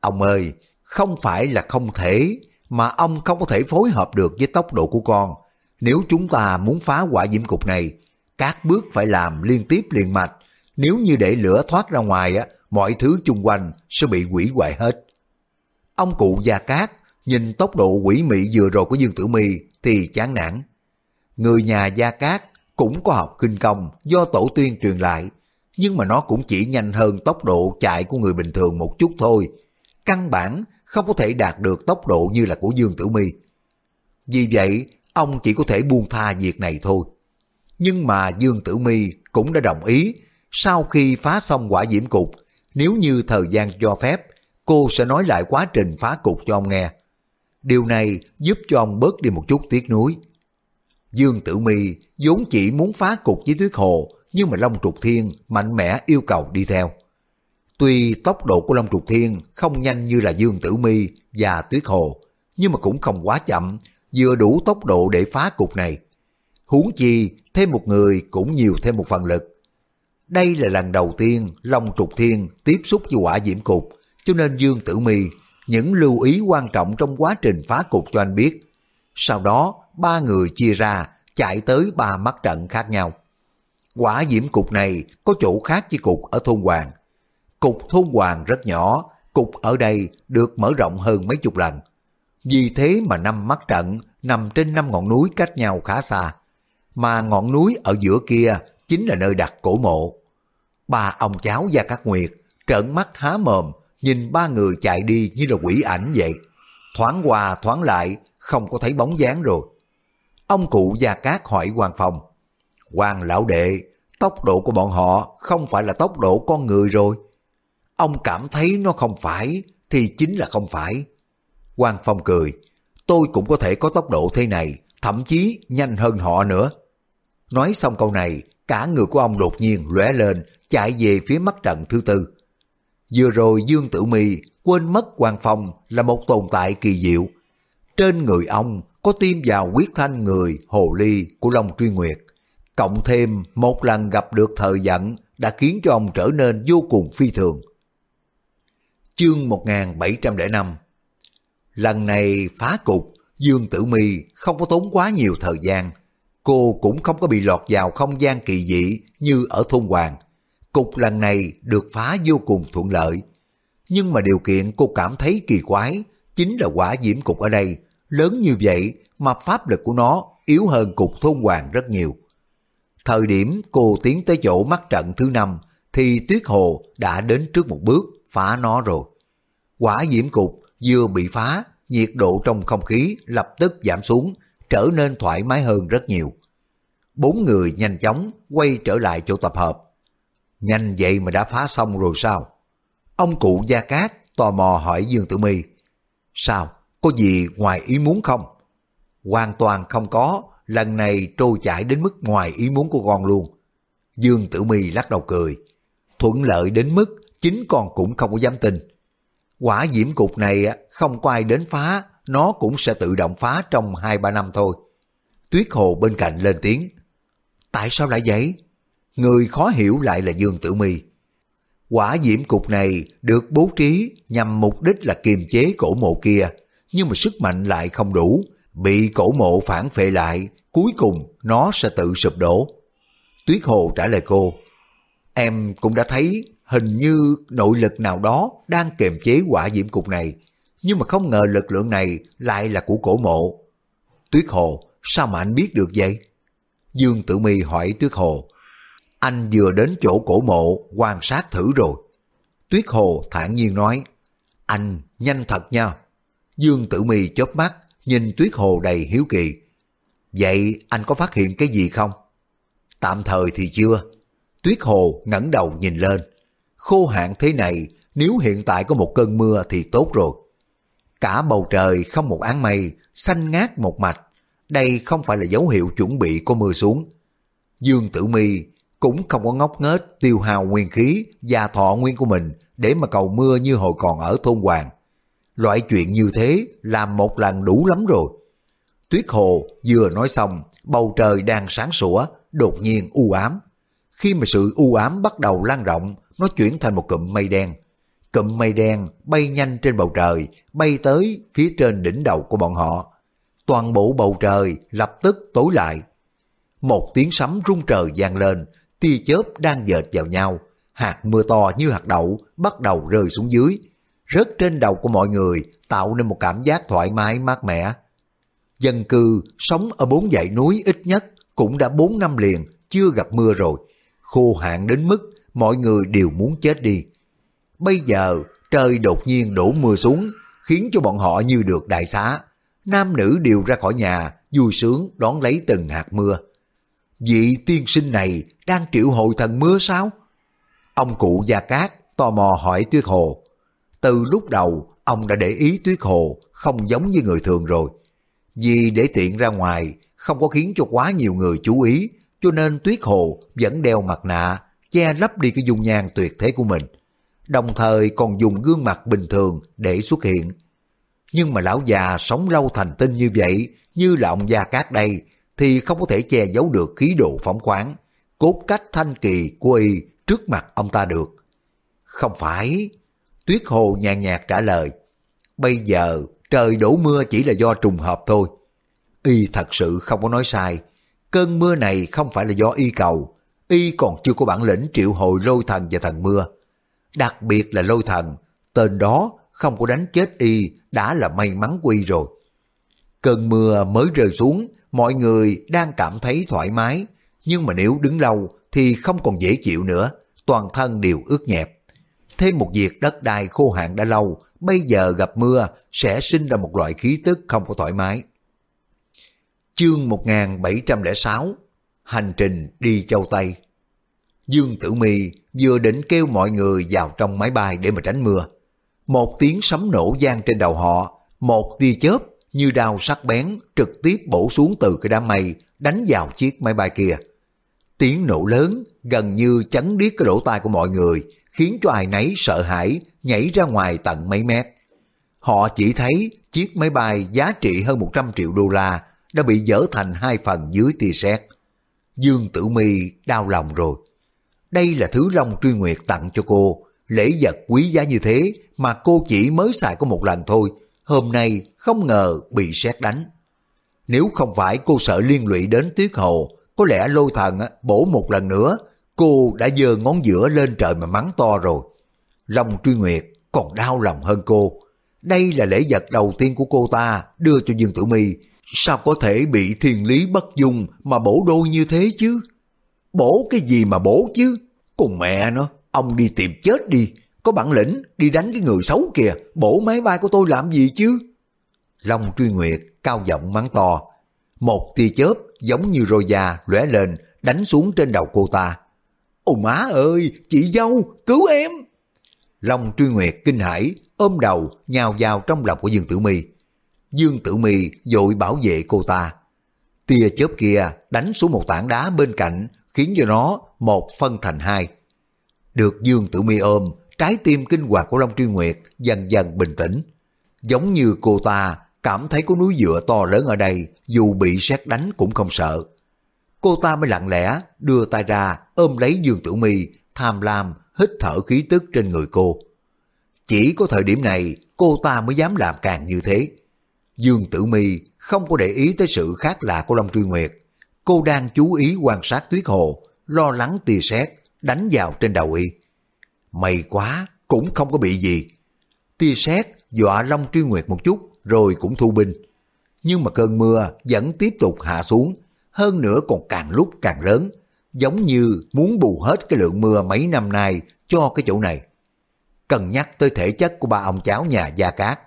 Ông ơi, không phải là không thể, mà ông không có thể phối hợp được với tốc độ của con. Nếu chúng ta muốn phá quả diễm cục này, các bước phải làm liên tiếp liền mạch. Nếu như để lửa thoát ra ngoài, á, mọi thứ chung quanh sẽ bị quỷ hoại hết. Ông cụ Gia Cát nhìn tốc độ quỷ mị vừa rồi của Dương Tử Mi thì chán nản. Người nhà Gia Cát cũng có học kinh công do tổ tiên truyền lại, nhưng mà nó cũng chỉ nhanh hơn tốc độ chạy của người bình thường một chút thôi. Căn bản không có thể đạt được tốc độ như là của Dương Tử Mi. Vì vậy, ông chỉ có thể buông tha việc này thôi. Nhưng mà Dương Tử Mi cũng đã đồng ý, sau khi phá xong quả diễm cục, nếu như thời gian cho phép, cô sẽ nói lại quá trình phá cục cho ông nghe. Điều này giúp cho ông bớt đi một chút tiếc nuối. Dương Tử Mi vốn chỉ muốn phá cục với Tuyết Hồ, nhưng mà Long Trục Thiên mạnh mẽ yêu cầu đi theo. Tuy tốc độ của Long Trục Thiên không nhanh như là Dương Tử Mi và Tuyết Hồ, nhưng mà cũng không quá chậm, vừa đủ tốc độ để phá cục này. huống chi thêm một người cũng nhiều thêm một phần lực. Đây là lần đầu tiên Long Trục Thiên tiếp xúc với quả diễm cục, cho nên Dương Tử Mi những lưu ý quan trọng trong quá trình phá cục cho anh biết. Sau đó, ba người chia ra, chạy tới ba mắt trận khác nhau. Quả diễm cục này có chỗ khác với cục ở thôn Hoàng. Cục thôn Hoàng rất nhỏ, cục ở đây được mở rộng hơn mấy chục lần. Vì thế mà năm mắt trận nằm trên năm ngọn núi cách nhau khá xa. Mà ngọn núi ở giữa kia chính là nơi đặt cổ mộ. Ba ông cháu Gia Cát Nguyệt trợn mắt há mồm nhìn ba người chạy đi như là quỷ ảnh vậy. Thoáng qua thoáng lại không có thấy bóng dáng rồi. Ông cụ Gia Cát hỏi Hoàng Phong. Hoàng lão đệ, tốc độ của bọn họ không phải là tốc độ con người rồi. Ông cảm thấy nó không phải thì chính là không phải. Quang Phong cười, tôi cũng có thể có tốc độ thế này, thậm chí nhanh hơn họ nữa. Nói xong câu này, cả người của ông đột nhiên lóe lên, chạy về phía mắt trận thứ tư. Vừa rồi Dương Tử Mi quên mất Quang Phong là một tồn tại kỳ diệu. Trên người ông có tiêm vào quyết thanh người hồ ly của Long Truy Nguyệt. Cộng thêm một lần gặp được thời giận đã khiến cho ông trở nên vô cùng phi thường. Chương 1705 Lần này phá cục, Dương Tử Mi không có tốn quá nhiều thời gian. Cô cũng không có bị lọt vào không gian kỳ dị như ở thôn Hoàng. Cục lần này được phá vô cùng thuận lợi. Nhưng mà điều kiện cô cảm thấy kỳ quái chính là quả diễm cục ở đây lớn như vậy mà pháp lực của nó yếu hơn cục thôn hoàng rất nhiều. Thời điểm cô tiến tới chỗ mắt trận thứ năm thì Tuyết Hồ đã đến trước một bước phá nó rồi. Quả diễm cục vừa bị phá, nhiệt độ trong không khí lập tức giảm xuống, trở nên thoải mái hơn rất nhiều. Bốn người nhanh chóng quay trở lại chỗ tập hợp. Nhanh vậy mà đã phá xong rồi sao? Ông cụ Gia Cát tò mò hỏi Dương Tử My. Sao? Có gì ngoài ý muốn không? Hoàn toàn không có, lần này trôi chảy đến mức ngoài ý muốn của con luôn. Dương Tử My lắc đầu cười. Thuận lợi đến mức chính con cũng không có dám tin. Quả diễm cục này không có ai đến phá, nó cũng sẽ tự động phá trong 2-3 năm thôi. Tuyết Hồ bên cạnh lên tiếng. Tại sao lại vậy? Người khó hiểu lại là Dương Tử Mi. Quả diễm cục này được bố trí nhằm mục đích là kiềm chế cổ mộ kia, nhưng mà sức mạnh lại không đủ, bị cổ mộ phản phệ lại, cuối cùng nó sẽ tự sụp đổ. Tuyết Hồ trả lời cô, em cũng đã thấy hình như nội lực nào đó đang kiềm chế quả diễm cục này, nhưng mà không ngờ lực lượng này lại là của cổ mộ. Tuyết Hồ, sao mà anh biết được vậy? Dương Tử Mi hỏi Tuyết Hồ, anh vừa đến chỗ cổ mộ quan sát thử rồi. Tuyết Hồ thản nhiên nói, anh nhanh thật nha. Dương Tử Mi chớp mắt, nhìn Tuyết Hồ đầy hiếu kỳ. Vậy anh có phát hiện cái gì không? Tạm thời thì chưa. Tuyết Hồ ngẩng đầu nhìn lên. Khô hạn thế này, nếu hiện tại có một cơn mưa thì tốt rồi. Cả bầu trời không một áng mây, xanh ngát một mạch. Đây không phải là dấu hiệu chuẩn bị có mưa xuống. Dương Tử Mi cũng không có ngốc nghếch tiêu hao nguyên khí và thọ nguyên của mình để mà cầu mưa như hồi còn ở thôn Hoàng. Loại chuyện như thế làm một lần đủ lắm rồi. Tuyết Hồ vừa nói xong, bầu trời đang sáng sủa, đột nhiên u ám. Khi mà sự u ám bắt đầu lan rộng, nó chuyển thành một cụm mây đen. Cụm mây đen bay nhanh trên bầu trời, bay tới phía trên đỉnh đầu của bọn họ. Toàn bộ bầu trời lập tức tối lại. Một tiếng sấm rung trời vang lên, tia chớp đang dệt vào nhau, hạt mưa to như hạt đậu bắt đầu rơi xuống dưới, rớt trên đầu của mọi người tạo nên một cảm giác thoải mái mát mẻ. Dân cư sống ở bốn dãy núi ít nhất cũng đã bốn năm liền chưa gặp mưa rồi, khô hạn đến mức mọi người đều muốn chết đi. Bây giờ trời đột nhiên đổ mưa xuống khiến cho bọn họ như được đại xá. Nam nữ đều ra khỏi nhà vui sướng đón lấy từng hạt mưa vị tiên sinh này đang triệu hồi thần mưa sao? Ông cụ Gia Cát tò mò hỏi Tuyết Hồ. Từ lúc đầu, ông đã để ý Tuyết Hồ không giống như người thường rồi. Vì để tiện ra ngoài, không có khiến cho quá nhiều người chú ý, cho nên Tuyết Hồ vẫn đeo mặt nạ, che lấp đi cái dung nhan tuyệt thế của mình. Đồng thời còn dùng gương mặt bình thường để xuất hiện. Nhưng mà lão già sống lâu thành tinh như vậy, như là ông Gia Cát đây, thì không có thể che giấu được khí độ phóng khoáng, cốt cách thanh kỳ của y trước mặt ông ta được. Không phải, Tuyết Hồ nhàn nhạt trả lời, bây giờ trời đổ mưa chỉ là do trùng hợp thôi. Y thật sự không có nói sai, cơn mưa này không phải là do y cầu, y còn chưa có bản lĩnh triệu hồi lôi thần và thần mưa. Đặc biệt là lôi thần, tên đó không có đánh chết y đã là may mắn quy rồi. Cơn mưa mới rơi xuống, mọi người đang cảm thấy thoải mái, nhưng mà nếu đứng lâu thì không còn dễ chịu nữa, toàn thân đều ướt nhẹp. Thêm một việc đất đai khô hạn đã lâu, bây giờ gặp mưa sẽ sinh ra một loại khí tức không có thoải mái. Chương 1706 Hành trình đi châu Tây Dương Tử Mi vừa định kêu mọi người vào trong máy bay để mà tránh mưa. Một tiếng sấm nổ gian trên đầu họ, một tia chớp như đao sắc bén trực tiếp bổ xuống từ cái đám mây đánh vào chiếc máy bay kia. Tiếng nổ lớn gần như chấn điếc cái lỗ tai của mọi người, khiến cho ai nấy sợ hãi nhảy ra ngoài tận mấy mét. Họ chỉ thấy chiếc máy bay giá trị hơn 100 triệu đô la đã bị dở thành hai phần dưới tia sét. Dương Tử Mi đau lòng rồi. Đây là thứ Long Truy Nguyệt tặng cho cô, lễ vật quý giá như thế mà cô chỉ mới xài có một lần thôi, hôm nay không ngờ bị sét đánh. Nếu không phải cô sợ liên lụy đến Tuyết Hồ, có lẽ lôi thần bổ một lần nữa, cô đã giơ ngón giữa lên trời mà mắng to rồi. Long Truy Nguyệt còn đau lòng hơn cô. Đây là lễ vật đầu tiên của cô ta đưa cho Dương Tử Mi, sao có thể bị thiên lý bất dung mà bổ đôi như thế chứ? Bổ cái gì mà bổ chứ? Cùng mẹ nó, ông đi tìm chết đi, có bản lĩnh đi đánh cái người xấu kìa, bổ máy bay của tôi làm gì chứ? Long truy nguyệt, cao giọng mắng to. Một tia chớp giống như roi da lóe lên, đánh xuống trên đầu cô ta. ô má ơi, chị dâu, cứu em! Long truy nguyệt kinh hãi ôm đầu nhào vào trong lòng của Dương Tử Mi. Dương Tử Mi dội bảo vệ cô ta. Tia chớp kia đánh xuống một tảng đá bên cạnh, khiến cho nó một phân thành hai. Được Dương Tử Mi ôm, trái tim kinh hoàng của Long Truy Nguyệt dần dần bình tĩnh. Giống như cô ta cảm thấy có núi dựa to lớn ở đây, dù bị sét đánh cũng không sợ. Cô ta mới lặng lẽ đưa tay ra ôm lấy Dương Tử Mi, tham lam hít thở khí tức trên người cô. Chỉ có thời điểm này cô ta mới dám làm càng như thế. Dương Tử Mi không có để ý tới sự khác lạ của Long Truy Nguyệt. Cô đang chú ý quan sát tuyết hồ, lo lắng tia sét đánh vào trên đầu y. May quá, cũng không có bị gì. Tia sét dọa Long Truy Nguyệt một chút rồi cũng thu binh. Nhưng mà cơn mưa vẫn tiếp tục hạ xuống, hơn nữa còn càng lúc càng lớn, giống như muốn bù hết cái lượng mưa mấy năm nay cho cái chỗ này. Cần nhắc tới thể chất của ba ông cháu nhà Gia Cát,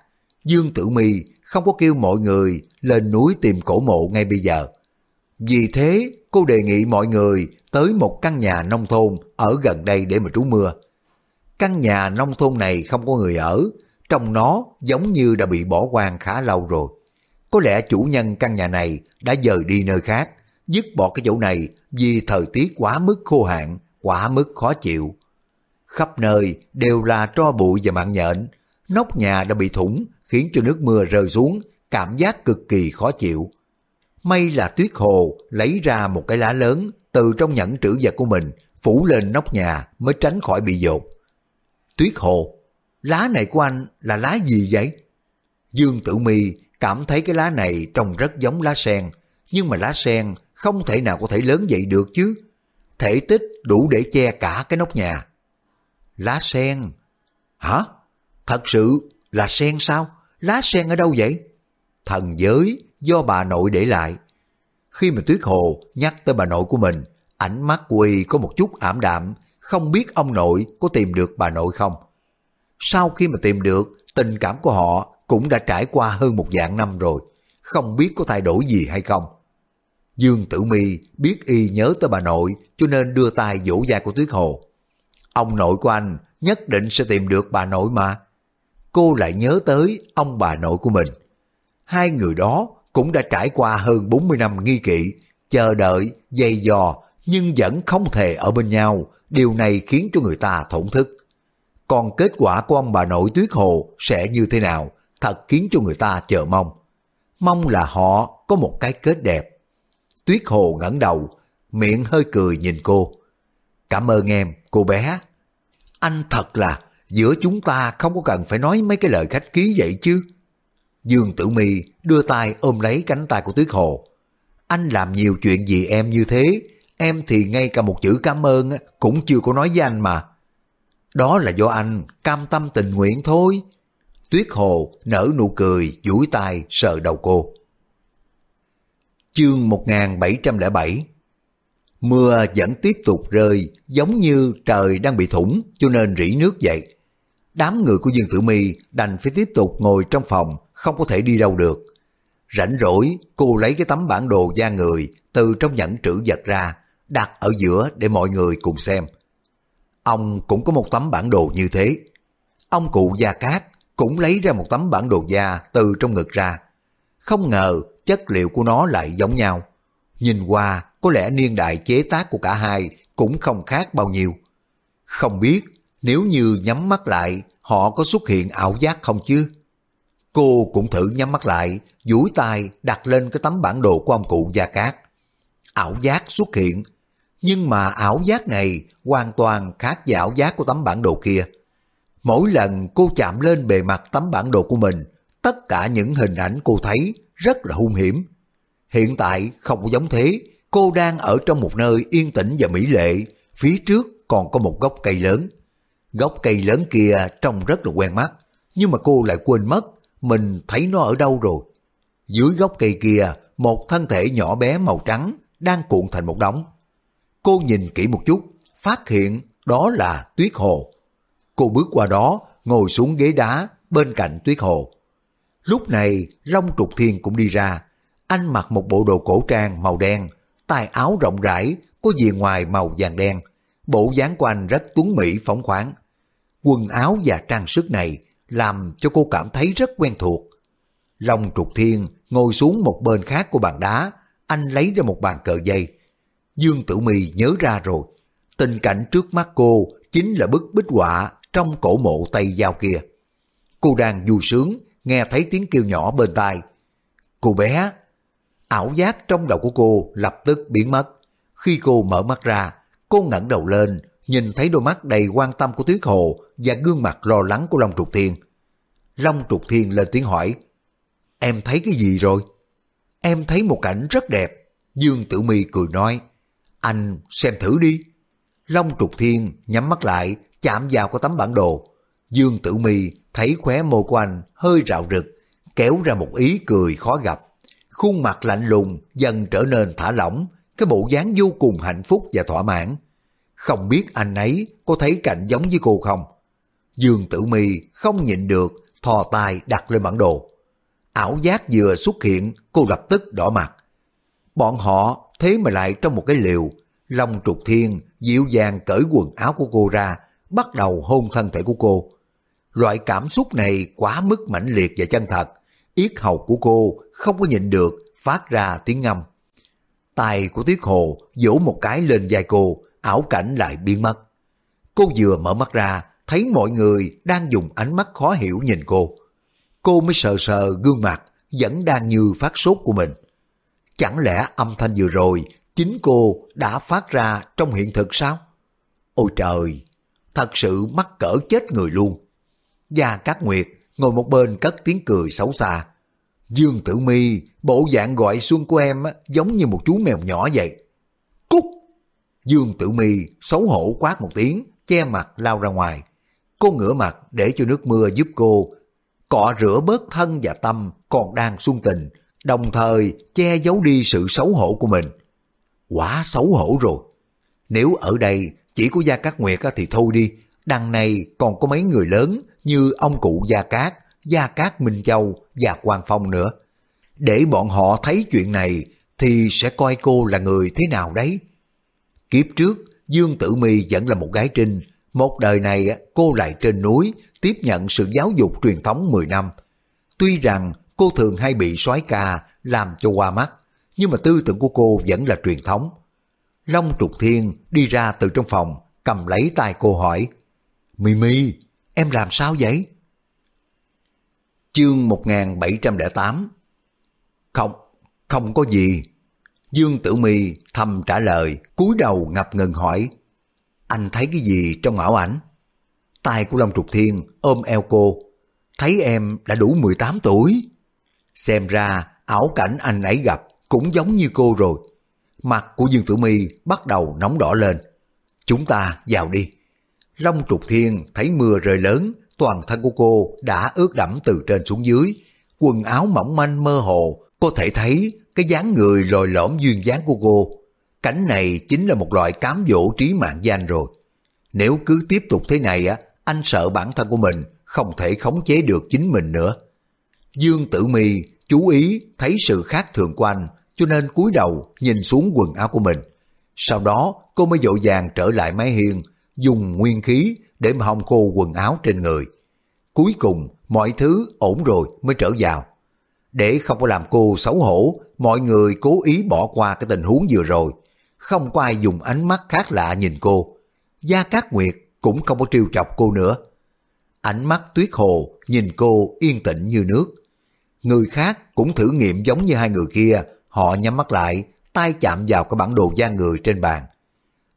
Dương Tử Mi không có kêu mọi người lên núi tìm cổ mộ ngay bây giờ. Vì thế, cô đề nghị mọi người tới một căn nhà nông thôn ở gần đây để mà trú mưa. Căn nhà nông thôn này không có người ở, trong nó giống như đã bị bỏ hoang khá lâu rồi. Có lẽ chủ nhân căn nhà này đã dời đi nơi khác, dứt bỏ cái chỗ này vì thời tiết quá mức khô hạn, quá mức khó chịu. Khắp nơi đều là tro bụi và mạng nhện, nóc nhà đã bị thủng khiến cho nước mưa rơi xuống, cảm giác cực kỳ khó chịu. May là tuyết hồ lấy ra một cái lá lớn từ trong nhẫn trữ vật của mình, phủ lên nóc nhà mới tránh khỏi bị dột. Tuyết hồ, lá này của anh là lá gì vậy? Dương Tử Mi cảm thấy cái lá này trông rất giống lá sen, nhưng mà lá sen không thể nào có thể lớn vậy được chứ. Thể tích đủ để che cả cái nóc nhà. Lá sen? Hả? Thật sự là sen sao? Lá sen ở đâu vậy? Thần giới do bà nội để lại. Khi mà Tuyết Hồ nhắc tới bà nội của mình, ánh mắt của y có một chút ảm đạm, không biết ông nội có tìm được bà nội không. Sau khi mà tìm được, tình cảm của họ cũng đã trải qua hơn một dạng năm rồi, không biết có thay đổi gì hay không. Dương Tử Mi biết y nhớ tới bà nội cho nên đưa tay vỗ vai của Tuyết Hồ. Ông nội của anh nhất định sẽ tìm được bà nội mà. Cô lại nhớ tới ông bà nội của mình. Hai người đó cũng đã trải qua hơn 40 năm nghi kỵ, chờ đợi, dày dò nhưng vẫn không thể ở bên nhau. Điều này khiến cho người ta thổn thức. Còn kết quả của ông bà nội Tuyết Hồ sẽ như thế nào thật khiến cho người ta chờ mong. Mong là họ có một cái kết đẹp. Tuyết Hồ ngẩng đầu, miệng hơi cười nhìn cô. Cảm ơn em, cô bé. Anh thật là, giữa chúng ta không có cần phải nói mấy cái lời khách ký vậy chứ. Dương Tử Mi đưa tay ôm lấy cánh tay của Tuyết Hồ. Anh làm nhiều chuyện gì em như thế, em thì ngay cả một chữ cảm ơn cũng chưa có nói với anh mà. Đó là do anh cam tâm tình nguyện thôi. Tuyết Hồ nở nụ cười, duỗi tay sờ đầu cô. Chương 1707 Mưa vẫn tiếp tục rơi giống như trời đang bị thủng cho nên rỉ nước vậy. Đám người của Dương Tử Mi đành phải tiếp tục ngồi trong phòng, không có thể đi đâu được. Rảnh rỗi, cô lấy cái tấm bản đồ da người từ trong nhẫn trữ vật ra, đặt ở giữa để mọi người cùng xem. Ông cũng có một tấm bản đồ như thế. Ông cụ Gia Cát cũng lấy ra một tấm bản đồ da từ trong ngực ra. Không ngờ chất liệu của nó lại giống nhau. Nhìn qua, có lẽ niên đại chế tác của cả hai cũng không khác bao nhiêu. Không biết nếu như nhắm mắt lại họ có xuất hiện ảo giác không chứ? Cô cũng thử nhắm mắt lại, duỗi tay đặt lên cái tấm bản đồ của ông cụ Gia Cát. Ảo giác xuất hiện, nhưng mà ảo giác này hoàn toàn khác với ảo giác của tấm bản đồ kia. Mỗi lần cô chạm lên bề mặt tấm bản đồ của mình, tất cả những hình ảnh cô thấy rất là hung hiểm. Hiện tại không có giống thế, cô đang ở trong một nơi yên tĩnh và mỹ lệ, phía trước còn có một gốc cây lớn. Gốc cây lớn kia trông rất là quen mắt, nhưng mà cô lại quên mất mình thấy nó ở đâu rồi. Dưới gốc cây kia, một thân thể nhỏ bé màu trắng đang cuộn thành một đống. Cô nhìn kỹ một chút, phát hiện đó là Tuyết Hồ. Cô bước qua đó, ngồi xuống ghế đá bên cạnh Tuyết Hồ. Lúc này, Long Trục Thiên cũng đi ra. Anh mặc một bộ đồ cổ trang màu đen, tay áo rộng rãi, có viền ngoài màu vàng đen. Bộ dáng của anh rất tuấn mỹ phóng khoáng. Quần áo và trang sức này làm cho cô cảm thấy rất quen thuộc. Long Trục Thiên ngồi xuống một bên khác của bàn đá, anh lấy ra một bàn cờ dây. Dương Tử Mi nhớ ra rồi, tình cảnh trước mắt cô chính là bức bích họa trong cổ mộ Tây Giao kia. Cô đang vui sướng, nghe thấy tiếng kêu nhỏ bên tai. Cô bé, ảo giác trong đầu của cô lập tức biến mất. Khi cô mở mắt ra, cô ngẩng đầu lên, nhìn thấy đôi mắt đầy quan tâm của Tuyết Hồ và gương mặt lo lắng của Long Trục Thiên. Long Trục Thiên lên tiếng hỏi, Em thấy cái gì rồi? Em thấy một cảnh rất đẹp. Dương Tử Mi cười nói, Anh xem thử đi. Long Trục Thiên nhắm mắt lại, chạm vào cái tấm bản đồ. Dương Tử Mi thấy khóe môi của anh hơi rạo rực, kéo ra một ý cười khó gặp. Khuôn mặt lạnh lùng dần trở nên thả lỏng, cái bộ dáng vô cùng hạnh phúc và thỏa mãn. Không biết anh ấy có thấy cảnh giống với cô không? Dương Tử Mi không nhịn được, thò tay đặt lên bản đồ. Ảo giác vừa xuất hiện, cô lập tức đỏ mặt. Bọn họ thế mà lại trong một cái liều, Long trục thiên dịu dàng cởi quần áo của cô ra, bắt đầu hôn thân thể của cô. Loại cảm xúc này quá mức mãnh liệt và chân thật, yết hầu của cô không có nhịn được, phát ra tiếng ngâm. Tay của Tiết Hồ vỗ một cái lên vai cô, ảo cảnh lại biến mất. Cô vừa mở mắt ra, thấy mọi người đang dùng ánh mắt khó hiểu nhìn cô. Cô mới sờ sờ gương mặt vẫn đang như phát sốt của mình. Chẳng lẽ âm thanh vừa rồi chính cô đã phát ra trong hiện thực sao? Ôi trời, thật sự mắc cỡ chết người luôn. Gia Cát Nguyệt ngồi một bên cất tiếng cười xấu xa. Dương Tử Mi bộ dạng gọi xuân của em giống như một chú mèo nhỏ vậy. Cút! Dương Tử Mi xấu hổ quát một tiếng, che mặt lao ra ngoài. Cô ngửa mặt để cho nước mưa giúp cô cọ rửa bớt thân và tâm còn đang xuân tình, đồng thời che giấu đi sự xấu hổ của mình. Quá xấu hổ rồi. Nếu ở đây chỉ có Gia Cát Nguyệt thì thôi đi, đằng này còn có mấy người lớn như ông cụ Gia Cát, Gia Cát Minh Châu và Quang Phong nữa. Để bọn họ thấy chuyện này thì sẽ coi cô là người thế nào đấy. Kiếp trước, Dương Tử Mi vẫn là một gái trinh, một đời này cô lại trên núi tiếp nhận sự giáo dục truyền thống 10 năm. Tuy rằng cô thường hay bị soái ca làm cho qua mắt, nhưng mà tư tưởng của cô vẫn là truyền thống. Long Trục Thiên đi ra từ trong phòng, cầm lấy tay cô hỏi, Mimi, em làm sao vậy? Chương 1708 Không, không có gì. Dương Tử Mi thầm trả lời, cúi đầu ngập ngừng hỏi, anh thấy cái gì trong ảo ảnh? tay của Long Trục Thiên ôm eo cô. Thấy em đã đủ 18 tuổi. Xem ra ảo cảnh anh ấy gặp cũng giống như cô rồi. Mặt của Dương Tử Mi bắt đầu nóng đỏ lên. Chúng ta vào đi. Long Trục Thiên thấy mưa rơi lớn, toàn thân của cô đã ướt đẫm từ trên xuống dưới. Quần áo mỏng manh mơ hồ, có thể thấy cái dáng người lồi lõm duyên dáng của cô. Cảnh này chính là một loại cám dỗ trí mạng danh rồi. Nếu cứ tiếp tục thế này á, anh sợ bản thân của mình không thể khống chế được chính mình nữa. Dương Tử Mi chú ý thấy sự khác thường của anh, cho nên cúi đầu nhìn xuống quần áo của mình. Sau đó cô mới dội vàng trở lại mái hiên, dùng nguyên khí để mà hong khô quần áo trên người. Cuối cùng mọi thứ ổn rồi mới trở vào. Để không có làm cô xấu hổ, mọi người cố ý bỏ qua cái tình huống vừa rồi. Không có ai dùng ánh mắt khác lạ nhìn cô. Gia Cát Nguyệt cũng không có trêu chọc cô nữa. Ánh mắt tuyết hồ nhìn cô yên tĩnh như nước. Người khác cũng thử nghiệm giống như hai người kia, họ nhắm mắt lại, tay chạm vào cái bản đồ da người trên bàn.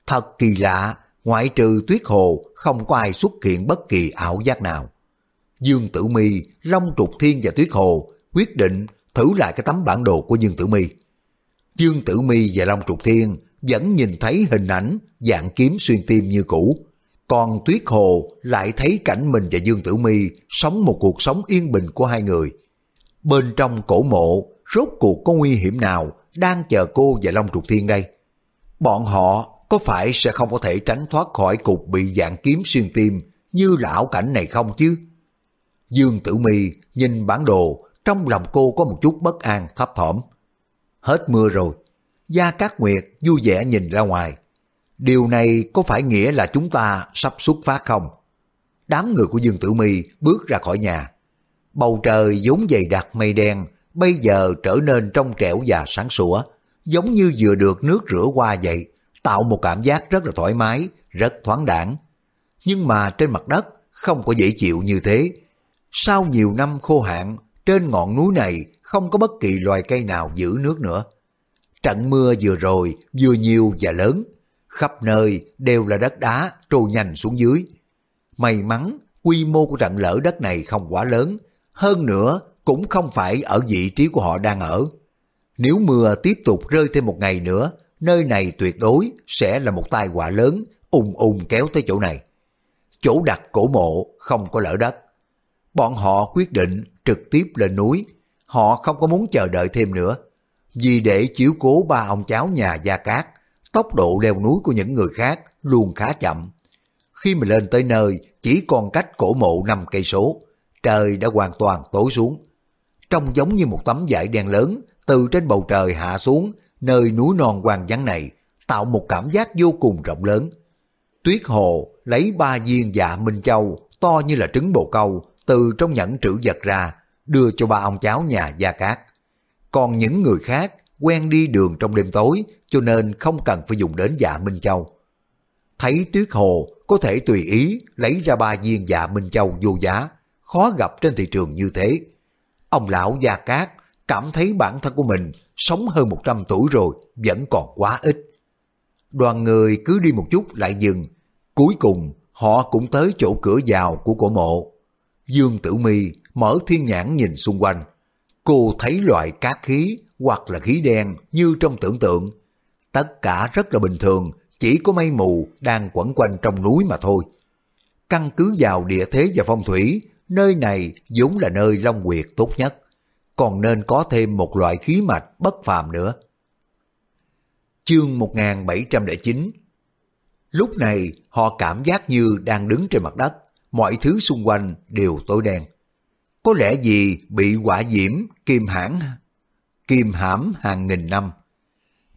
Thật kỳ lạ, ngoại trừ tuyết hồ không có ai xuất hiện bất kỳ ảo giác nào. Dương Tử Mi, Long Trục Thiên và Tuyết Hồ quyết định thử lại cái tấm bản đồ của Dương Tử Mi. Dương Tử Mi và Long Trục Thiên vẫn nhìn thấy hình ảnh dạng kiếm xuyên tim như cũ, còn Tuyết Hồ lại thấy cảnh mình và Dương Tử Mi sống một cuộc sống yên bình của hai người. Bên trong cổ mộ, rốt cuộc có nguy hiểm nào đang chờ cô và Long Trục Thiên đây? Bọn họ có phải sẽ không có thể tránh thoát khỏi cục bị dạng kiếm xuyên tim như lão cảnh này không chứ? Dương Tử Mi nhìn bản đồ, trong lòng cô có một chút bất an thấp thỏm. Hết mưa rồi, Gia Cát Nguyệt vui vẻ nhìn ra ngoài. Điều này có phải nghĩa là chúng ta sắp xuất phát không? Đám người của Dương Tử Mi bước ra khỏi nhà. Bầu trời vốn dày đặc mây đen, bây giờ trở nên trong trẻo và sáng sủa, giống như vừa được nước rửa qua vậy, tạo một cảm giác rất là thoải mái, rất thoáng đẳng. Nhưng mà trên mặt đất không có dễ chịu như thế. Sau nhiều năm khô hạn, trên ngọn núi này không có bất kỳ loài cây nào giữ nước nữa. Trận mưa vừa rồi vừa nhiều và lớn, khắp nơi đều là đất đá trôi nhanh xuống dưới. May mắn, quy mô của trận lở đất này không quá lớn, hơn nữa cũng không phải ở vị trí của họ đang ở. Nếu mưa tiếp tục rơi thêm một ngày nữa, nơi này tuyệt đối sẽ là một tai họa lớn, ùng ùng kéo tới chỗ này. Chỗ đặt cổ mộ không có lỡ đất. Bọn họ quyết định trực tiếp lên núi, họ không có muốn chờ đợi thêm nữa. Vì để chiếu cố ba ông cháu nhà Gia Cát, tốc độ leo núi của những người khác luôn khá chậm. Khi mà lên tới nơi, chỉ còn cách cổ mộ 5 cây số, trời đã hoàn toàn tối xuống. Trông giống như một tấm vải đen lớn từ trên bầu trời hạ xuống nơi núi non hoang vắng này, tạo một cảm giác vô cùng rộng lớn. Tuyết Hồ lấy ba viên dạ Minh Châu to như là trứng bồ câu từ trong nhẫn trữ vật ra, đưa cho ba ông cháu nhà Gia Cát. Còn những người khác quen đi đường trong đêm tối cho nên không cần phải dùng đến dạ Minh Châu. Thấy Tuyết Hồ có thể tùy ý lấy ra ba viên dạ Minh Châu vô giá, khó gặp trên thị trường như thế. Ông lão Gia Cát cảm thấy bản thân của mình sống hơn 100 tuổi rồi vẫn còn quá ít. Đoàn người cứ đi một chút lại dừng, cuối cùng họ cũng tới chỗ cửa vào của cổ mộ. Dương Tử Mi mở thiên nhãn nhìn xung quanh. Cô thấy loại cát khí hoặc là khí đen như trong tưởng tượng. Tất cả rất là bình thường, chỉ có mây mù đang quẩn quanh trong núi mà thôi. Căn cứ vào địa thế và phong thủy, nơi này vốn là nơi Long Quyệt tốt nhất, còn nên có thêm một loại khí mạch bất phàm nữa. Chương 1709 Lúc này họ cảm giác như đang đứng trên mặt đất, mọi thứ xung quanh đều tối đen. Có lẽ gì bị quả diễm, kim hãn, kim hãm hàng nghìn năm.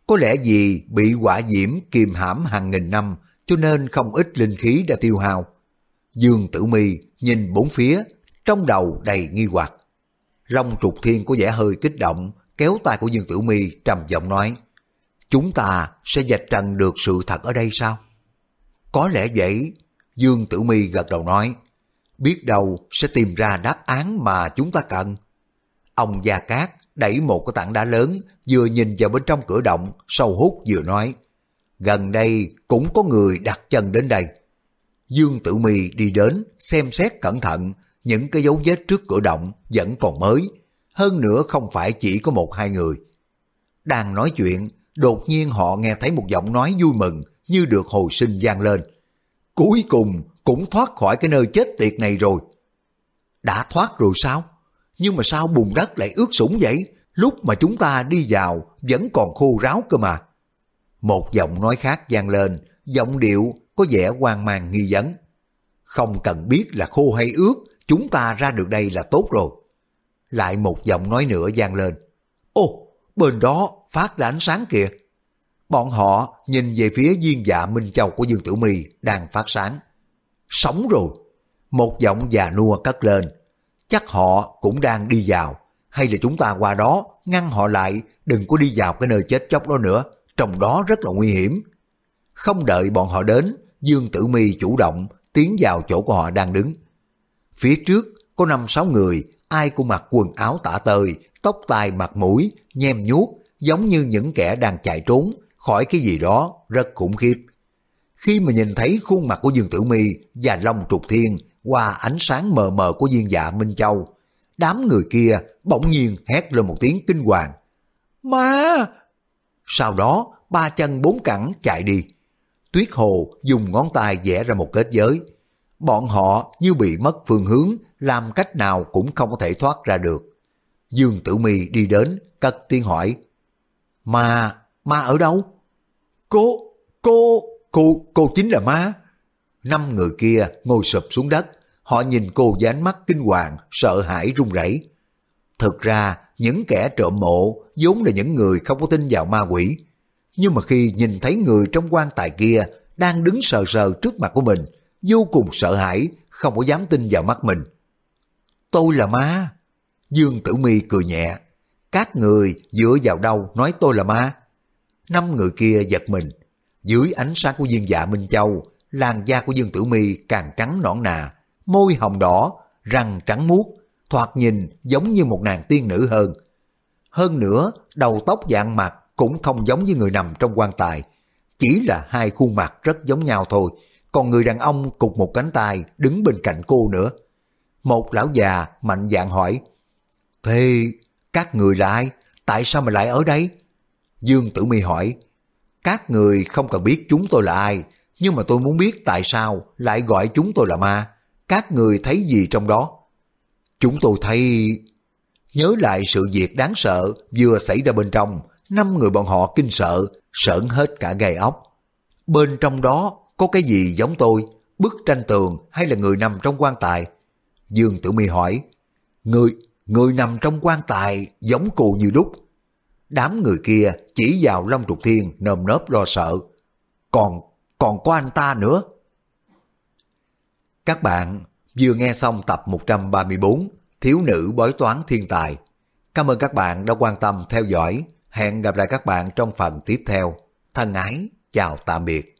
Có lẽ gì bị quả diễm, kim hãm hàng nghìn năm, cho nên không ít linh khí đã tiêu hao. Dương Tử Mi nhìn bốn phía, trong đầu đầy nghi hoặc. Long trục thiên có vẻ hơi kích động, kéo tay của Dương Tử Mi trầm giọng nói, chúng ta sẽ dạch trần được sự thật ở đây sao? Có lẽ vậy, Dương Tử Mi gật đầu nói, biết đâu sẽ tìm ra đáp án mà chúng ta cần. Ông Gia Cát đẩy một cái tảng đá lớn, vừa nhìn vào bên trong cửa động, sâu hút vừa nói. Gần đây cũng có người đặt chân đến đây. Dương Tử Mi đi đến, xem xét cẩn thận, những cái dấu vết trước cửa động vẫn còn mới. Hơn nữa không phải chỉ có một hai người. Đang nói chuyện, đột nhiên họ nghe thấy một giọng nói vui mừng như được hồi sinh vang lên. Cuối cùng cũng thoát khỏi cái nơi chết tiệt này rồi. Đã thoát rồi sao? Nhưng mà sao bùn đất lại ướt sũng vậy? Lúc mà chúng ta đi vào vẫn còn khô ráo cơ mà. Một giọng nói khác vang lên, giọng điệu có vẻ hoang mang nghi vấn. Không cần biết là khô hay ướt, chúng ta ra được đây là tốt rồi. Lại một giọng nói nữa vang lên. Ô, bên đó phát ra ánh sáng kìa. Bọn họ nhìn về phía viên dạ Minh Châu của Dương Tử Mi đang phát sáng. Sống rồi. Một giọng già nua cất lên. Chắc họ cũng đang đi vào. Hay là chúng ta qua đó ngăn họ lại đừng có đi vào cái nơi chết chóc đó nữa. Trong đó rất là nguy hiểm. Không đợi bọn họ đến, Dương Tử Mi chủ động tiến vào chỗ của họ đang đứng. Phía trước có năm sáu người, ai cũng mặc quần áo tả tơi, tóc tai mặt mũi, nhem nhuốc, giống như những kẻ đang chạy trốn khỏi cái gì đó rất khủng khiếp. Khi mà nhìn thấy khuôn mặt của Dương Tử Mi và Long Trục Thiên qua ánh sáng mờ mờ của viên dạ Minh Châu, đám người kia bỗng nhiên hét lên một tiếng kinh hoàng. Ma! Sau đó, ba chân bốn cẳng chạy đi. Tuyết Hồ dùng ngón tay vẽ ra một kết giới. Bọn họ như bị mất phương hướng, làm cách nào cũng không có thể thoát ra được. Dương Tử Mi đi đến, cất tiếng hỏi. Ma, ma ở đâu? Cô, cô, cô, cô chính là ma. Năm người kia ngồi sụp xuống đất, họ nhìn cô với ánh mắt kinh hoàng, sợ hãi run rẩy. Thực ra, những kẻ trộm mộ vốn là những người không có tin vào ma quỷ. Nhưng mà khi nhìn thấy người trong quan tài kia đang đứng sờ sờ trước mặt của mình, vô cùng sợ hãi, không có dám tin vào mắt mình. Tôi là ma. Dương Tử Mi cười nhẹ. Các người dựa vào đâu nói tôi là ma? Năm người kia giật mình. Dưới ánh sáng của dương dạ Minh Châu, làn da của Dương Tử Mi càng trắng nõn nà, môi hồng đỏ, răng trắng muốt, thoạt nhìn giống như một nàng tiên nữ hơn. Hơn nữa, đầu tóc dạng mặt cũng không giống như người nằm trong quan tài. Chỉ là hai khuôn mặt rất giống nhau thôi, còn người đàn ông cục một cánh tay đứng bên cạnh cô nữa. Một lão già mạnh dạng hỏi, Thế các người lại? Tại sao mà lại ở đây? Dương Tử Mi hỏi, các người không cần biết chúng tôi là ai, nhưng mà tôi muốn biết tại sao lại gọi chúng tôi là ma. Các người thấy gì trong đó? Chúng tôi thấy... Nhớ lại sự việc đáng sợ vừa xảy ra bên trong, năm người bọn họ kinh sợ, sợn hết cả gai ốc. Bên trong đó có cái gì giống tôi, bức tranh tường hay là người nằm trong quan tài? Dương Tử Mi hỏi, người, người nằm trong quan tài giống cụ như đúc. Đám người kia chỉ vào Long Trục Thiên nơm nớp lo sợ. Còn, còn có anh ta nữa. Các bạn vừa nghe xong tập 134 Thiếu nữ bói toán thiên tài. Cảm ơn các bạn đã quan tâm theo dõi. Hẹn gặp lại các bạn trong phần tiếp theo. Thân ái, chào tạm biệt.